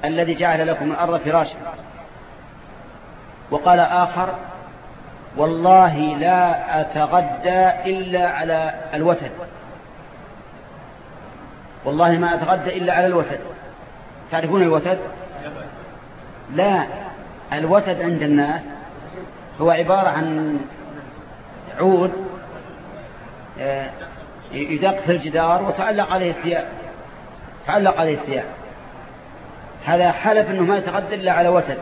الذي جعل لكم الأرض فراشا. وقال آخر والله لا أتغدى إلا على الوتد. والله ما أتغدى إلا على الوتد. تعرفون الوتد؟ لا الوتد عند الناس هو عبارة عن عود آه، يدق في الجدار وتعلق عليه الثياب. تعلق عليه الثياب. هذا حلف إنه ما يتغدى إلا على وتد.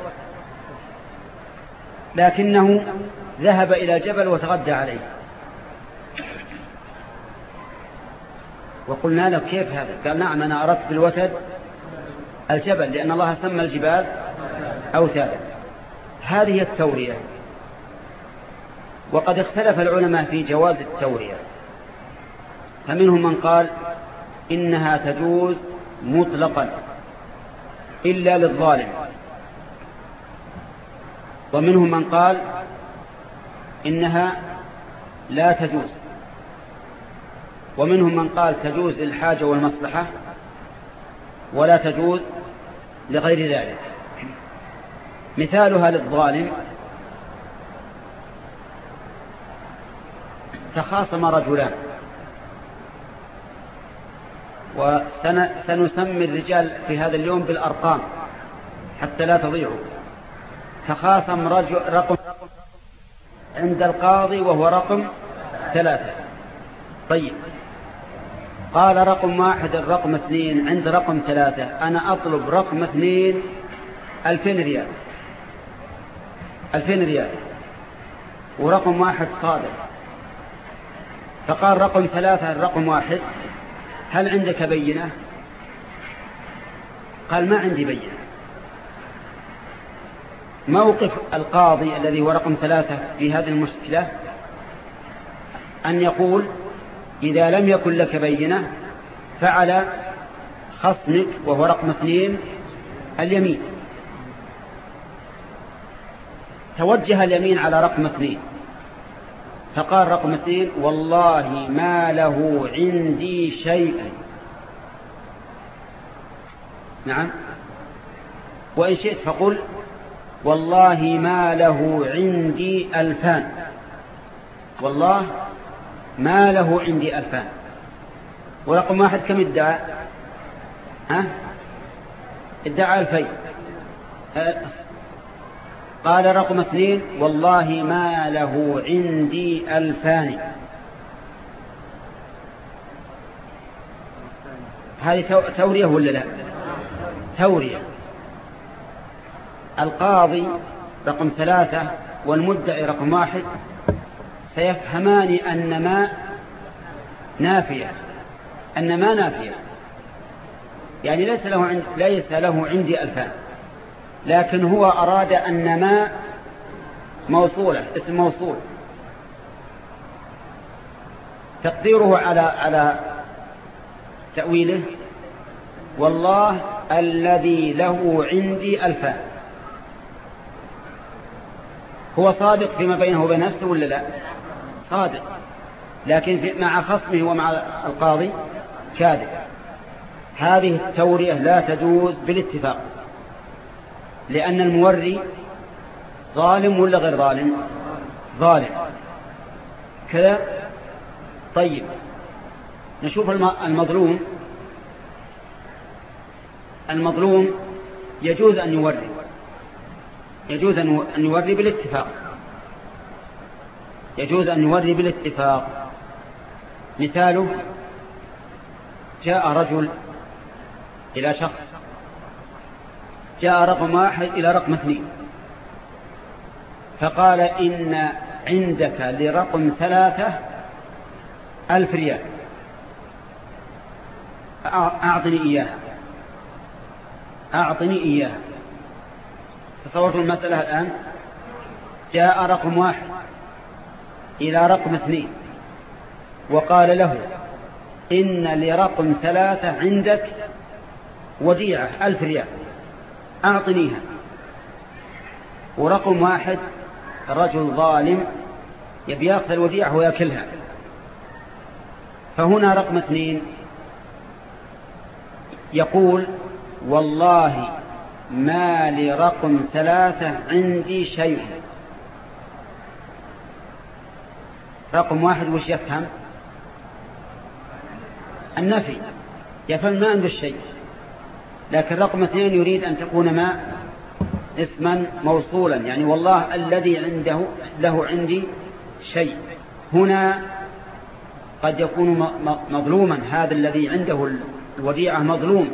لكنه ذهب إلى جبل وتغدى عليه. وقلنا له كيف هذا؟ قال نعم أنا أردت بالوتد الجبل لأن الله سمى الجبال أوتادا. هذه التورية. وقد اختلف العلماء في جواز التورية. فمنهم من قال إنها تجوز مطلقا إلا للظالم. ومنهم من قال إنها لا تجوز. ومنهم من قال تجوز للحاجة والمصلحة ولا تجوز لغير ذلك. مثالها للظالم تخاصم رجلان. وسنسمي الرجال في هذا اليوم بالأرقام حتى لا تضيعوا. تخاصم رجل رقم عند القاضي وهو رقم ثلاثة. طيب. قال رقم واحد الرقم اثنين عند رقم ثلاثة. أنا أطلب رقم اثنين ألفين ريال. ألفين ريال. ورقم واحد صادق. فقال رقم ثلاثة الرقم واحد. هل عندك بينة؟ قال ما عندي بينة. موقف القاضي الذي هو رقم ثلاثة في هذه المشكلة أن يقول إذا لم يكن لك بينة فعل خصمك وهو رقم اثنين اليمين. توجه اليمين على رقم اثنين. فقال رقم اثنين والله ما له عندي شيء نعم. وإن شئت فقل والله ما له عندي ألفان. والله ما له عندي ألفان. ورقم واحد كم ادعى؟ ها؟ ادعى ألفين. قال رقم اثنين والله ما له عندي ألفان. هذه تورية ولا لا؟ تورية القاضي رقم ثلاثة والمدعي رقم واحد سيفهمان أن ما نافية أن ما نافية. يعني ليس له, عند ليس له عندي ألفان لكن هو أراد أن ما موصولة اسم موصول. تقديره على على تأويله والله الذي له عندي ألفان. هو صادق فيما بينه وبين نفسه ولا لا؟ صادق. لكن مع خصمه ومع القاضي كاذب. هذه التورية لا تجوز بالاتفاق. لأن الموري ظالم ولا غير ظالم؟ ظالم. كذا؟ طيب. نشوف المظلوم. المظلوم يجوز أن يوري. يجوز أن يوري بالاتفاق. يجوز أن يوري بالاتفاق. مثاله جاء رجل إلى شخص. جاء رقم واحد إلى رقم اثنين. فقال إن عندك لرقم ثلاثة ألف ريال. أعطني إياه أعطني إياه تصورت المسألة الآن؟ جاء رقم واحد إلى رقم اثنين وقال له إن لرقم ثلاثة عندك وديعة ألف ريال أعطنيها. ورقم واحد رجل ظالم يبي يأخذ الوديعة ويأكلها. فهنا رقم اثنين يقول والله ما لرقم ثلاثة عندي شيء. رقم واحد وش يفهم؟ النفي. يفهم ما عنده الشيء لكن رقم اثنين يريد أن تكون ما؟ اسما موصولا. يعني والله الذي عنده له عندي شيء. هنا قد يكون مظلوما. هذا الذي عنده الوديعة مظلوم.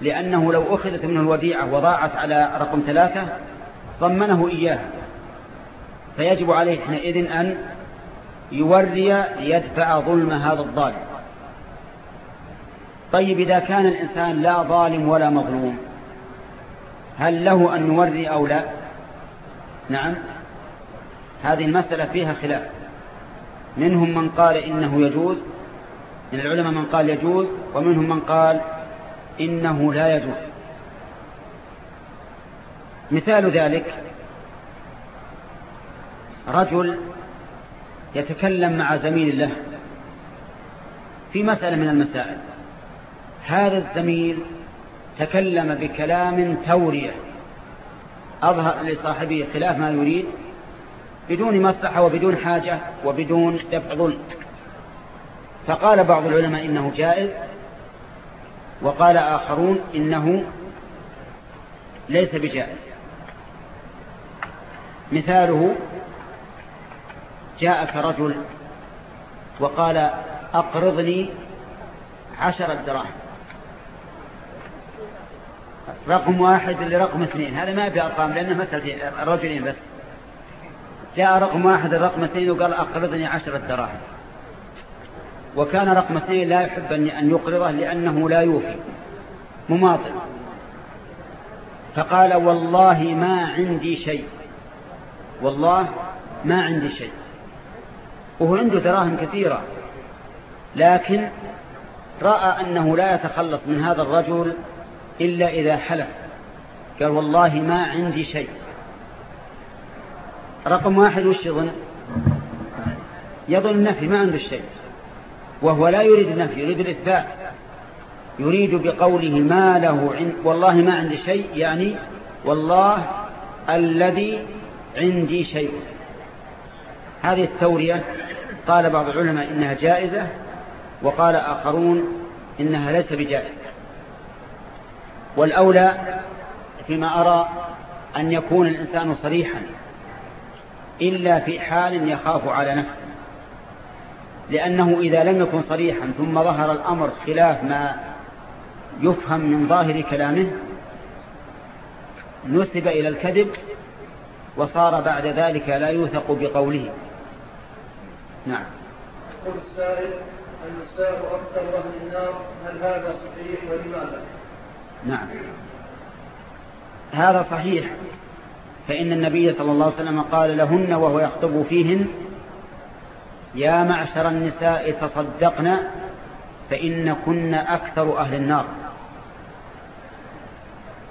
لأنه لو أخذت منه الوديعة وضاعت على رقم ثلاثة ضمنه إياها. فيجب عليه حينئذ أن يوري ليدفع ظلم هذا الظالم. طيب إذا كان الإنسان لا ظالم ولا مظلوم هل له أن نوري أو لا؟ نعم. هذه المسألة فيها خلاف. منهم من قال إنه يجوز من العلماء من قال يجوز ومنهم من قال إنه لا يجوز مثال ذلك رجل يتكلم مع زميل له في مسألة من المسائل. هذا الزميل تكلم بكلام تورية. أظهر لصاحبه خلاف ما يريد بدون مصلحة وبدون حاجة وبدون دفع ظلم. فقال بعض العلماء إنه جائز وقال آخرون إنه ليس بجائز. مثاله جاءك رجل وقال أقرضني عشرة دراهم رقم واحد لرقم اثنين. هذا ما يبي أرقام لأنه مسألة الرجلين بس. جاء رقم واحد الرقم اثنين وقال أقرضني عشرة دراهم وكان رقم اثنين لا يحب أن يقرضه لأنه لا يوفي مماطل. فقال والله ما عندي شيء والله ما عندي شيء. وهو عنده دراهم كثيرة لكن رأى أنه لا يتخلص من هذا الرجل إلا إذا حلف. قال والله ما عندي شيء. رقم واحد وش يظن؟ يظن النفي ما عنده شيء. وهو لا يريد النفي يريد الإثبات. يريد بقوله ما له عند والله ما عندي شيء يعني والله الذي عندي شيء. هذه التورية قال بعض العلماء إنها جائزة وقال آخرون إنها ليس بجائزة. والأولى فيما أرى أن يكون الإنسان صريحا إلا في حال يخاف على نفسه. لأنه إذا لم يكن صريحا ثم ظهر الأمر خلاف ما يفهم من ظاهر كلامه نسب إلى الكذب وصار بعد ذلك لا يوثق بقوله. نعم. يقول السائل النساء أكثر أهل النار هل هذا صحيح ولماذا؟ نعم. هذا صحيح فإن النبي صلى الله عليه وسلم قال لهن وهو يخطب فيهن يا معشر النساء تصدقن فإن كن أكثر أهل النار.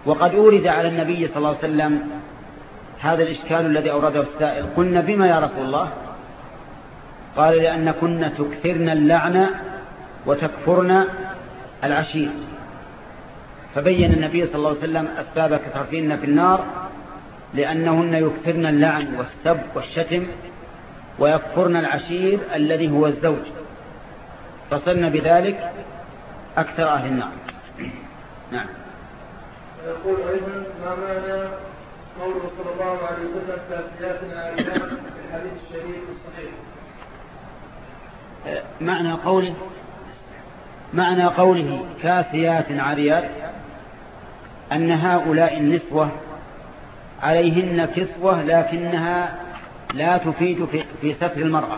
وقد أورد على النبي صلى الله عليه وسلم هذا الإشكال الذي أورده السائل قلنا بما يا رسول الله؟ قال لأن كنا تكثرن اللعنة وتكفرن العشير. فبين النبي صلى الله عليه وسلم أسباب كثرتهن في النار لأنهن يكثرن اللعن والسب والشتم ويكفرن العشير الذي هو الزوج. فصرنا بذلك أكثر أهل النار. نعم. ويقول أيضا ما معنى قوله صلى الله عليه وسلم عارفات في الحديث الشريف الصحيح؟ معنى قوله معنى قوله كاسيات عاريات أن هؤلاء النسوة عليهن كسوة لكنها لا تفيد في ستر المرأة.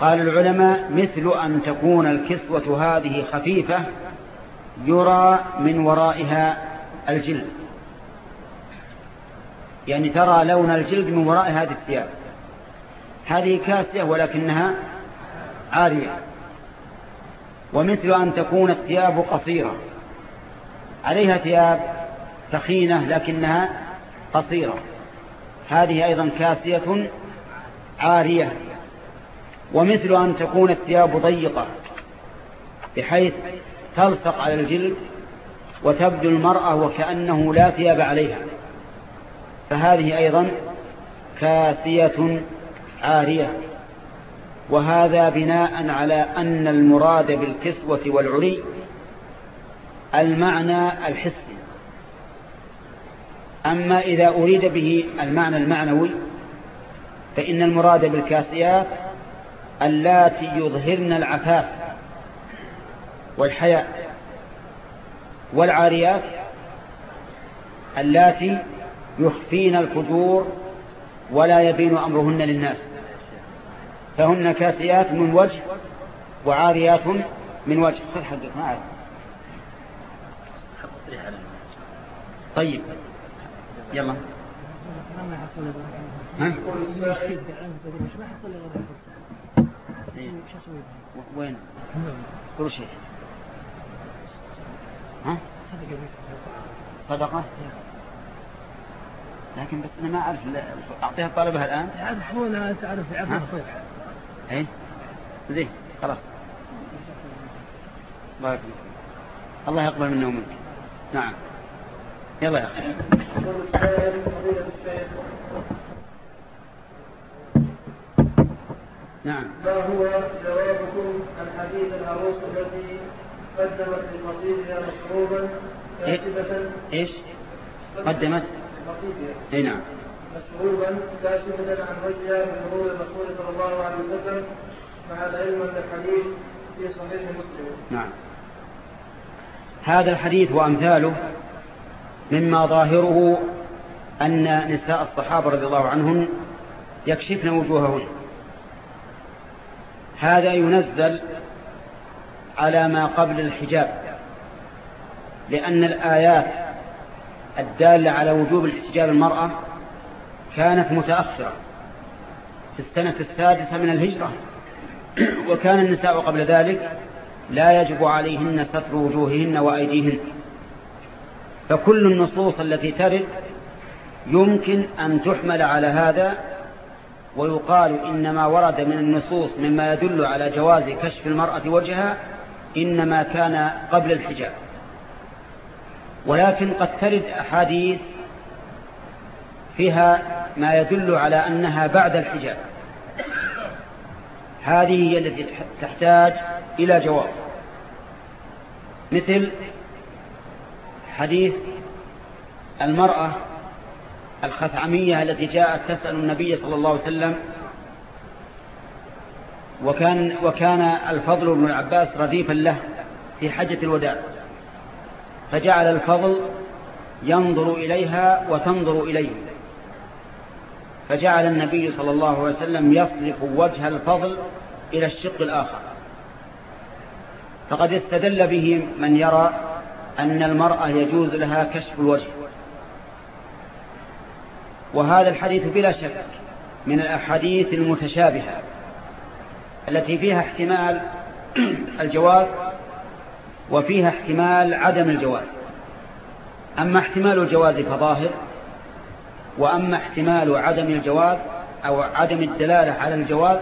قال العلماء مثل أن تكون الكسوة هذه خفيفة يرى من ورائها الجلد. يعني ترى لون الجلد من وراء هذه الثياب. هذه كاسية ولكنها عارية. ومثل أن تكون الثياب قصيرة. عليها ثياب ثخينة لكنها قصيرة. هذه أيضا كاسية عارية ومثل أن تكون الثياب ضيقة بحيث تلصق على الجلد وتبدو المرأة وكأنه لا ثياب عليها. فهذه أيضا كاسية عارية. وهذا بناء على أن المراد بالكسوة والعري المعنى الحسي. أما إذا أريد به المعنى المعنوي فإن المراد بالكاسيات اللاتي يظهرن العفاف والحياء والعاريات اللاتي يخفين الفجور ولا يبين أمرهن للناس. فهن كاسيات من وجه وعاريات من وجه. خذ حقك ما أعرف. طيب. يلا. ها؟ وين؟ كل شيء. ها؟ صدقة؟ لكن بس أنا ما أعرف أعطيها طالبها الآن. يعرفونها تعرف يعرفها اي زين خلاص. بارك الله يقبل منا ومنك. نعم. يلا يا أخي نعم ما هو جوابكم عن حديث العروس التي قدمت لخطيبها مشروبا كاتبة إيش؟ قدمت خطيبها اي نعم مشروبا كاشفة عن وجهها بمرور الرسول صلى الله عليه وسلم مع العلم أن الحديث في صحيح مسلم. نعم. هذا الحديث وأمثاله مما ظاهره أن نساء الصحابة رضي الله عنهن يكشفن وجوههن. هذا ينزل على ما قبل الحجاب لأن الآيات الدالة على وجوب الاحتجاب المرأة كانت متأخرة في السنة السادسة من الهجرة وكان النساء قبل ذلك لا يجب عليهن ستر وجوههن وأيديهن فكل النصوص التي ترد يمكن أن تحمل على هذا ويقال إنما ورد من النصوص مما يدل على جواز كشف المرأة وجهها إنما كان قبل الحجاب. ولكن قد ترد أحاديث فيها ما يدل على أنها بعد الحجاب. هذه هي التي تحتاج إلى جواب. مثل حديث المرأة الخثعمية التي جاءت تسأل النبي صلى الله عليه وسلم وكان, وكان الفضل بن العباس رديفا له في حجة الوداع فجعل الفضل ينظر إليها وتنظر إليه فجعل النبي صلى الله عليه وسلم يصرف وجه الفضل إلى الشق الآخر فقد استدل به من يرى أن المرأة يجوز لها كشف الوجه. وهذا الحديث بلا شك من الأحاديث المتشابهة التي فيها احتمال الجواز وفيها احتمال عدم الجواز. أما احتمال الجواز فظاهر وأما احتمال عدم الجواز أو عدم الدلالة على الجواز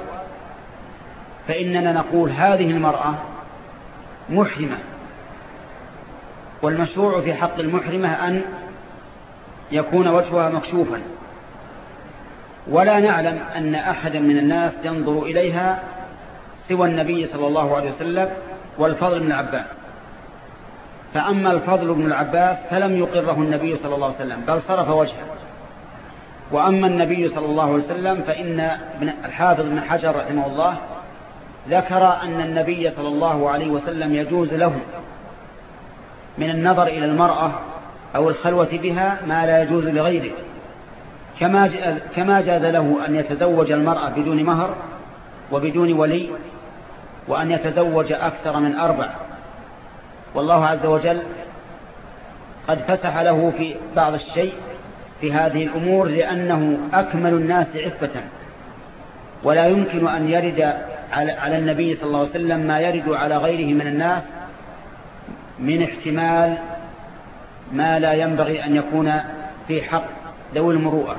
فإننا نقول هذه المرأة محرمة. والمشروع في حق المحرمة أن يكون وجهها مكشوفا. ولا نعلم أن أحدا من الناس ينظر إليها سوى النبي صلى الله عليه وسلم والفضل بن العباس. فأما الفضل بن العباس فلم يقره النبي صلى الله عليه وسلم بل صرف وجهه. وأما النبي صلى الله عليه وسلم فإن الحافظ بن حجر رحمه الله ذكر أن النبي صلى الله عليه وسلم يجوز له من النظر إلى المرأة أو الخلوة بها ما لا يجوز لغيره. كما كما جاز له أن يتزوج المرأة بدون مهر وبدون ولي وأن يتزوج أكثر من أربع. والله عز وجل قد فسح له في بعض الشيء في هذه الأمور لأنه أكمل الناس عفة. ولا يمكن أن يرد على النبي صلى الله عليه وسلم ما يرد على غيره من الناس من احتمال ما لا ينبغي أن يكون في حق ذوي المروءة.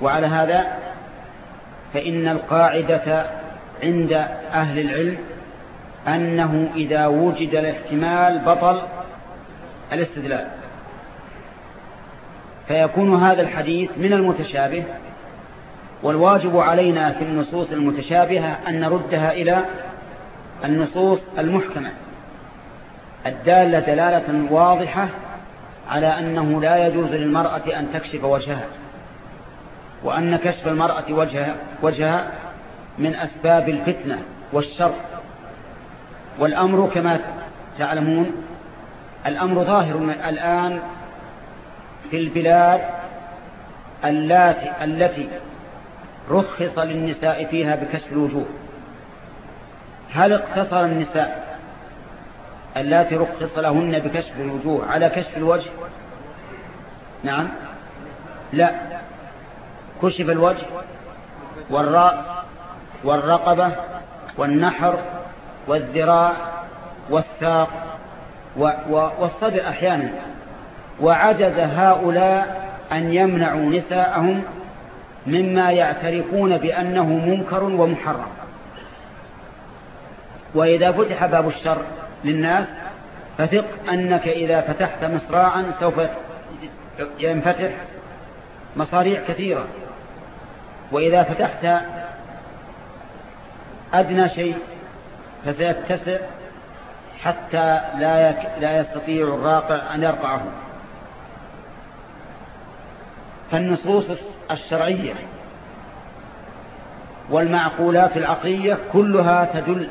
وعلى هذا فإن القاعدة عند أهل العلم أنه إذا وجد الاحتمال بطل الاستدلال. فيكون هذا الحديث من المتشابه والواجب علينا في النصوص المتشابهة أن نردها إلى النصوص المحكمة. الدالة دلالة واضحة على أنه لا يجوز للمرأة أن تكشف وجهها وأن كشف المرأة وجهها, وجهها من أسباب الفتنة والشر. والأمر كما تعلمون الأمر ظاهر الآن في البلاد التي, التي رخص للنساء فيها بكشف الوجوه. هل اقتصر النساء اللاتي رخص لهن بكشف الوجوه على كشف الوجه؟ نعم. لا. كشف الوجه والرأس والرقبة والنحر والذراع والساق والصدر أحيانا. وعجز هؤلاء أن يمنعوا نساءهم مما يعترفون بأنه منكر ومحرم. وإذا فتح باب الشر للناس فثق أنك إذا فتحت مصراعا سوف ينفتح مصاريع كثيرة. وإذا فتحت أدنى شيء فسيتسع حتى لا لا يستطيع الراقع أن يرقعه فالنصوص الشرعية والمعقولات العقلية كلها تدل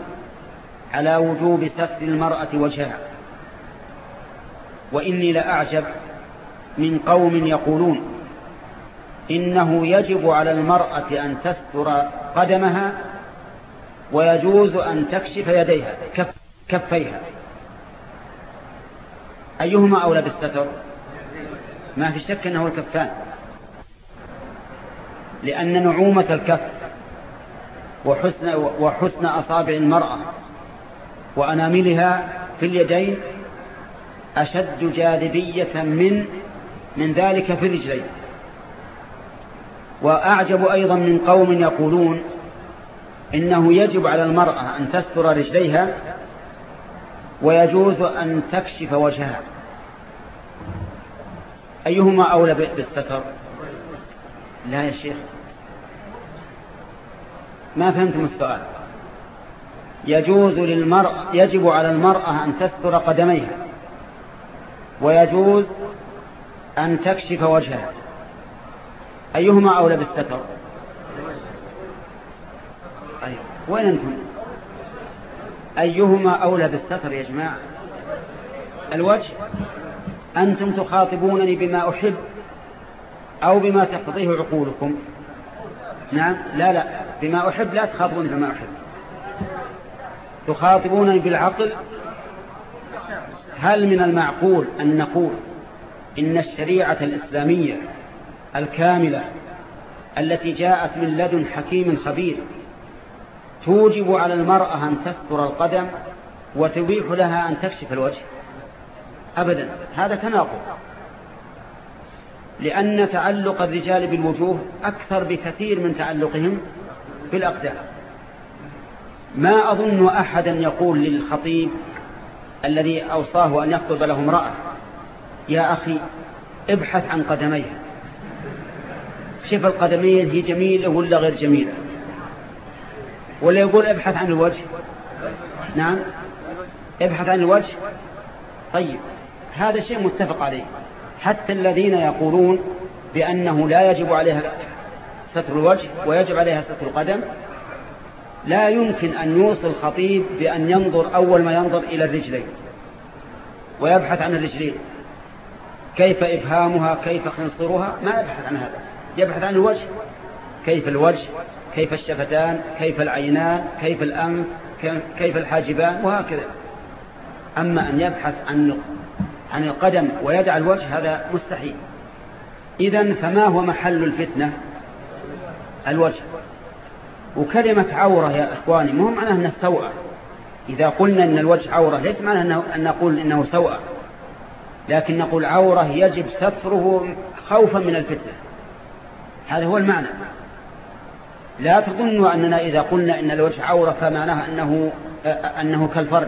على وجوب ستر المرأة وجهها. وإني لأعجب من قوم يقولون إنه يجب على المرأة أن تستر قدمها ويجوز أن تكشف يديها كف كفيها. أيهما أولى بالستر؟ ما في شك أنه الكفان. لأن نعومة الكف وحسن, وحسن أصابع المرأة وأناملها في اليدين أشد جاذبية من من ذلك في الرجلين. وأعجب أيضا من قوم يقولون إنه يجب على المرأة أن تستر رجليها ويجوز أن تكشف وجهها. أيهما أولى بالستر؟ لا يا شيخ. ما فهمتم السؤال؟ يجوز للمرأة يجب على المرأة أن تستر قدميها. ويجوز أن تكشف وجهها. أيهما أولى بالستر؟ أيوه. وين أنتم؟ أيهما أولى بالستر يا جماعة؟ الوجه؟ أنتم تخاطبونني بما أحب أو بما تقضيه عقولكم. نعم. لا لا. بما أحب لا تخاطبوني بما أحب. تخاطبونني بالعقل؟ هل من المعقول أن نقول إن الشريعة الإسلامية الكاملة التي جاءت من لدن حكيم خبير توجب على المرأة أن تستر القدم وتبيح لها أن تكشف الوجه؟ أبدا هذا تناقض لأن تعلق الرجال بالوجوه أكثر بكثير من تعلقهم بالأقدام. ما أظن أحدا يقول للخطيب الذي أوصاه أن يخطب له امرأة يا أخي ابحث عن قدميها شوف القدمين هي جميلة ولا غير جميلة؟ ولا يقول ابحث عن الوجه؟ نعم. ابحث عن الوجه؟ طيب. هذا شيء متفق عليه. حتى الذين يقولون بأنه لا يجب عليها ستر الوجه ويجب عليها ستر القدم لا يمكن أن يوصل الخطيب بأن ينظر أول ما ينظر إلى الرجلين ويبحث عن الرجلين. كيف إبهامها؟ كيف خنصرها؟ ما يبحث عن هذا. يبحث عن الوجه. كيف الوجه؟ كيف الشفتان؟ كيف العينان؟ كيف الأنف؟ كيف الحاجبان؟ وهكذا. أما أن يبحث عن عن القدم ويدع الوجه هذا مستحيل. إذا فما هو محل الفتنة؟ الوجه. وكلمة عورة يا إخواني مو معناه أنه سوء إذا قلنا أن الوجه عورة ليس معناه أن نقول إنه سوء لكن نقول عورة يجب ستره خوفا من الفتنة. هذا هو المعنى. لا تظنوا أننا إذا قلنا إن الوجه عورة فمعناها أنه, أنه كالفرج.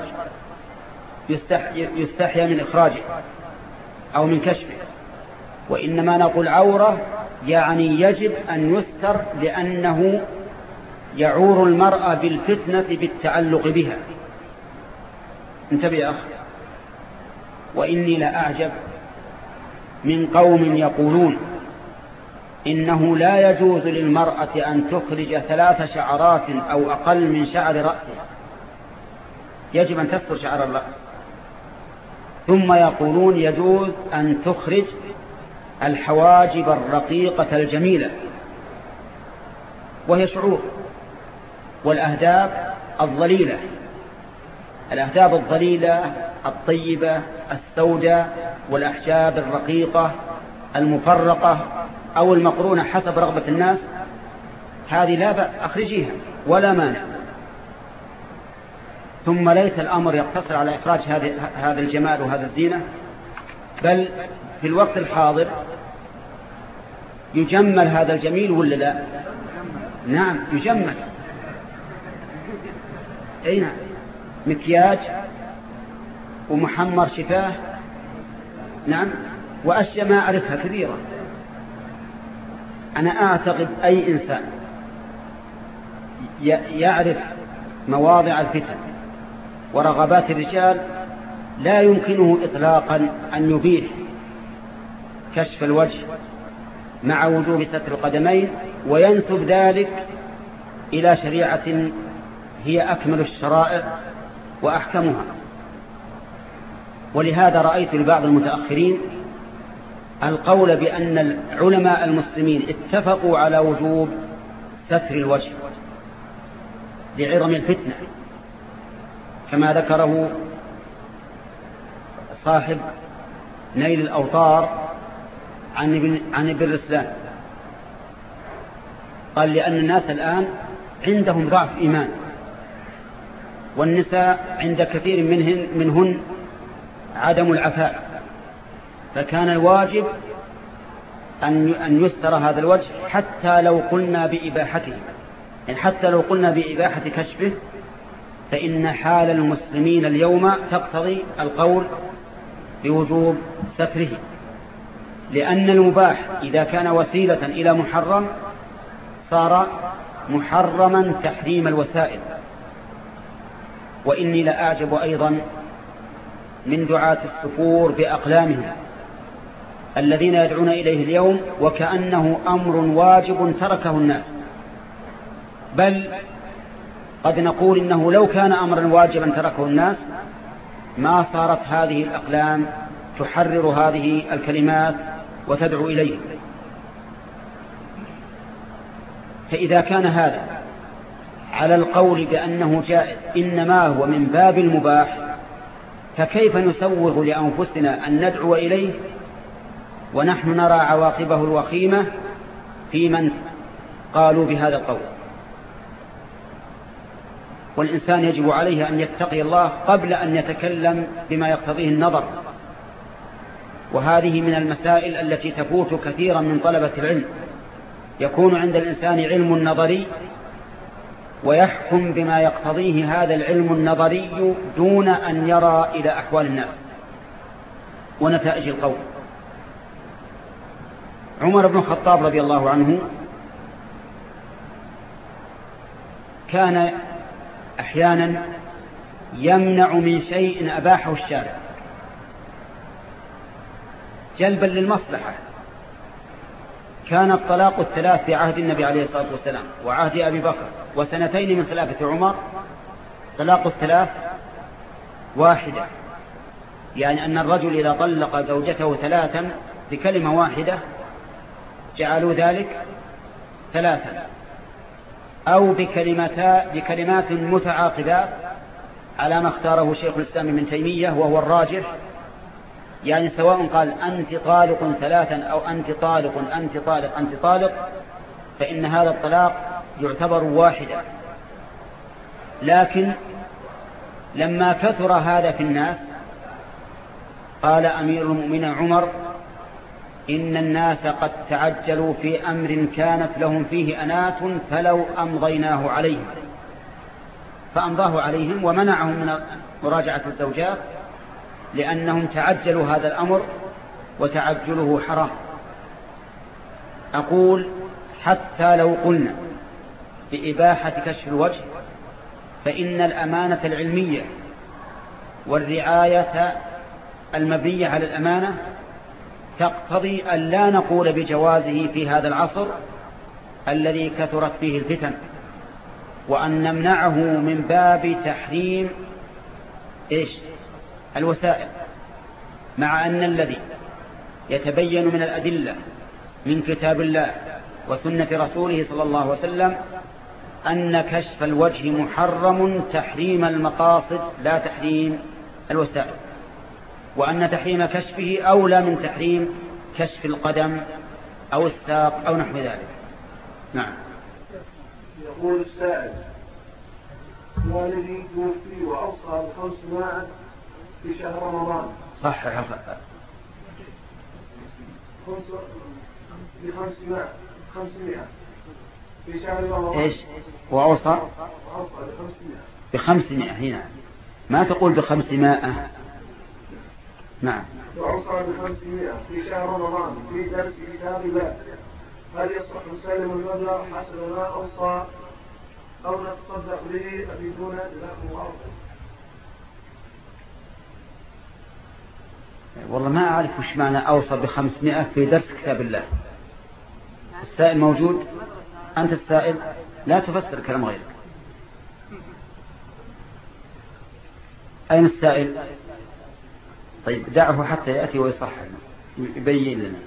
يستحيا من إخراجه أو من كشفه. وإنما نقول عورة يعني يجب أن يستر لأنه يعور المرأة بالفتنة بالتعلق بها. انتبه يا أخي. وإني لأعجب من قوم يقولون إنه لا يجوز للمرأة أن تخرج ثلاث شعرات أو أقل من شعر رأسها. يجب أن تستر شعر الرأس. ثم يقولون يجوز أن تخرج الحواجب الرقيقة الجميلة. وهي شعور. والأهداب الظليلة الأهداب الظليلة الطيبة السوداء والأحجاب الرقيقة المفرقة أو المقرونة حسب رغبة الناس هذه لا بأس أخرجيها ولا مانع. ثم ليس الأمر يقتصر على إخراج هذا الجمال وهذا الزينة بل في الوقت الحاضر يجمل هذا الجميل ولا لا؟ نعم يجمل. نعم مكياج ومحمر شفاه؟ نعم. وأشياء ما أعرفها كثيرة. أنا أعتقد أي إنسان يعرف مواضع الفتن ورغبات الرجال لا يمكنه إطلاقا أن يبيح كشف الوجه مع وجوب ستر القدمين وينسب ذلك إلى شريعة هي أكمل الشرائع وأحكمها. ولهذا رأيت لبعض المتأخرين القول بأن علماء المسلمين اتفقوا على وجوب ستر الوجه لعظم الفتنة كما ذكره صاحب نيل الأوطار عن ابن, عن ابن رسلان قال لأن الناس الآن عندهم ضعف إيمان. والنساء عند كثير منهن, منهن عدم العفاء. فكان الواجب أن أن يستر هذا الوجه حتى لو قلنا بإباحته. يعني حتى لو قلنا بإباحة كشفه فإن حال المسلمين اليوم تقتضي القول بوجوب ستره. لأن المباح إذا كان وسيلة إلى محرم صار محرما تحريم الوسائل. وإني لأعجب أيضا من دعاة السفور بأقلامهم الذين يدعون إليه اليوم وكأنه أمر واجب تركه الناس. بل قد نقول إنه لو كان أمرا واجبا تركه الناس ما صارت هذه الأقلام تحرر هذه الكلمات وتدعو إليه فإذا كان هذا على القول بأنه جائز إنما هو من باب المباح. فكيف نسوغ لأنفسنا أن ندعو إليه؟ ونحن نرى عواقبه الوخيمة في من قالوا بهذا القول. والإنسان يجب عليه أن يتقي الله قبل أن يتكلم بما يقتضيه النظر. وهذه من المسائل التي تفوت كثيرا من طلبة العلم. يكون عند الإنسان علم نظري ويحكم بما يقتضيه هذا العلم النظري دون أن يرى إلى أحوال الناس. ونتائج القول. عمر بن الخطاب رضي الله عنه كان أحيانا يمنع من شيء أباحه الشارع. جلبا للمصلحة. كان الطلاق الثلاث في عهد النبي عليه الصلاة والسلام وعهد أبي بكر وسنتين من خلافة عمر. طلاق الثلاث واحدة يعني أن الرجل إذا طلق زوجته ثلاثا بكلمة واحدة جعلوا ذلك ثلاثا أو بكلمتا بكلمات متعاقبات على ما اختاره شيخ الإسلام ابن تيمية وهو الراجح يعني سواء قال أنت طالق ثلاثا أو أنت طالق أنت طالق أنت طالق فإن هذا الطلاق يعتبر واحدا. لكن لما كثر هذا في الناس قال أمير المؤمنين عمر إن الناس قد تعجلوا في أمر كانت لهم فيه أنات فلو أمضيناه عليهم. فأمضاه عليهم ومنعهم من مراجعة الزوجات لأنهم تعجلوا هذا الأمر وتعجله حرام. أقول حتى لو قلنا بإباحة كشف الوجه فإن الأمانة العلمية والرعاية المبنية على الأمانة تقتضي أن لا نقول بجوازه في هذا العصر الذي كثرت فيه الفتن وأن نمنعه من باب تحريم إيش؟ الوسائل مع أن الذي يتبين من الأدلة من كتاب الله وسنة رسوله صلى الله عليه وسلم أن كشف الوجه محرم تحريم المقاصد لا تحريم الوسائل وأن تحريم كشفه أولى من تحريم كشف القدم أو الساق أو نحو ذلك. نعم. يقول السائل والدي توفي وأوصى بخمس ماء في شهر رمضان. صحح بخمسمائة خمسمائة في شهر رمضان. إيش؟ وأوصى بخمسمائة هنا. ما تقول بخمسمائة نعم. وأوصى بخمسمائة في شهر رمضان. في درس كتاب الله. هل يصح نسلم المبلغ حسب ما أوصى أو نتصدق به أفيدونا جزاكم الله؟ والله ما أعرف وش معنى أوصى بخمسمائة في درس كتاب الله. السائل موجود؟ أنت السائل؟ لا تفسر كلام غيرك. أين السائل؟ طيب دعه حتى يأتي ويصحح. يبين لنا.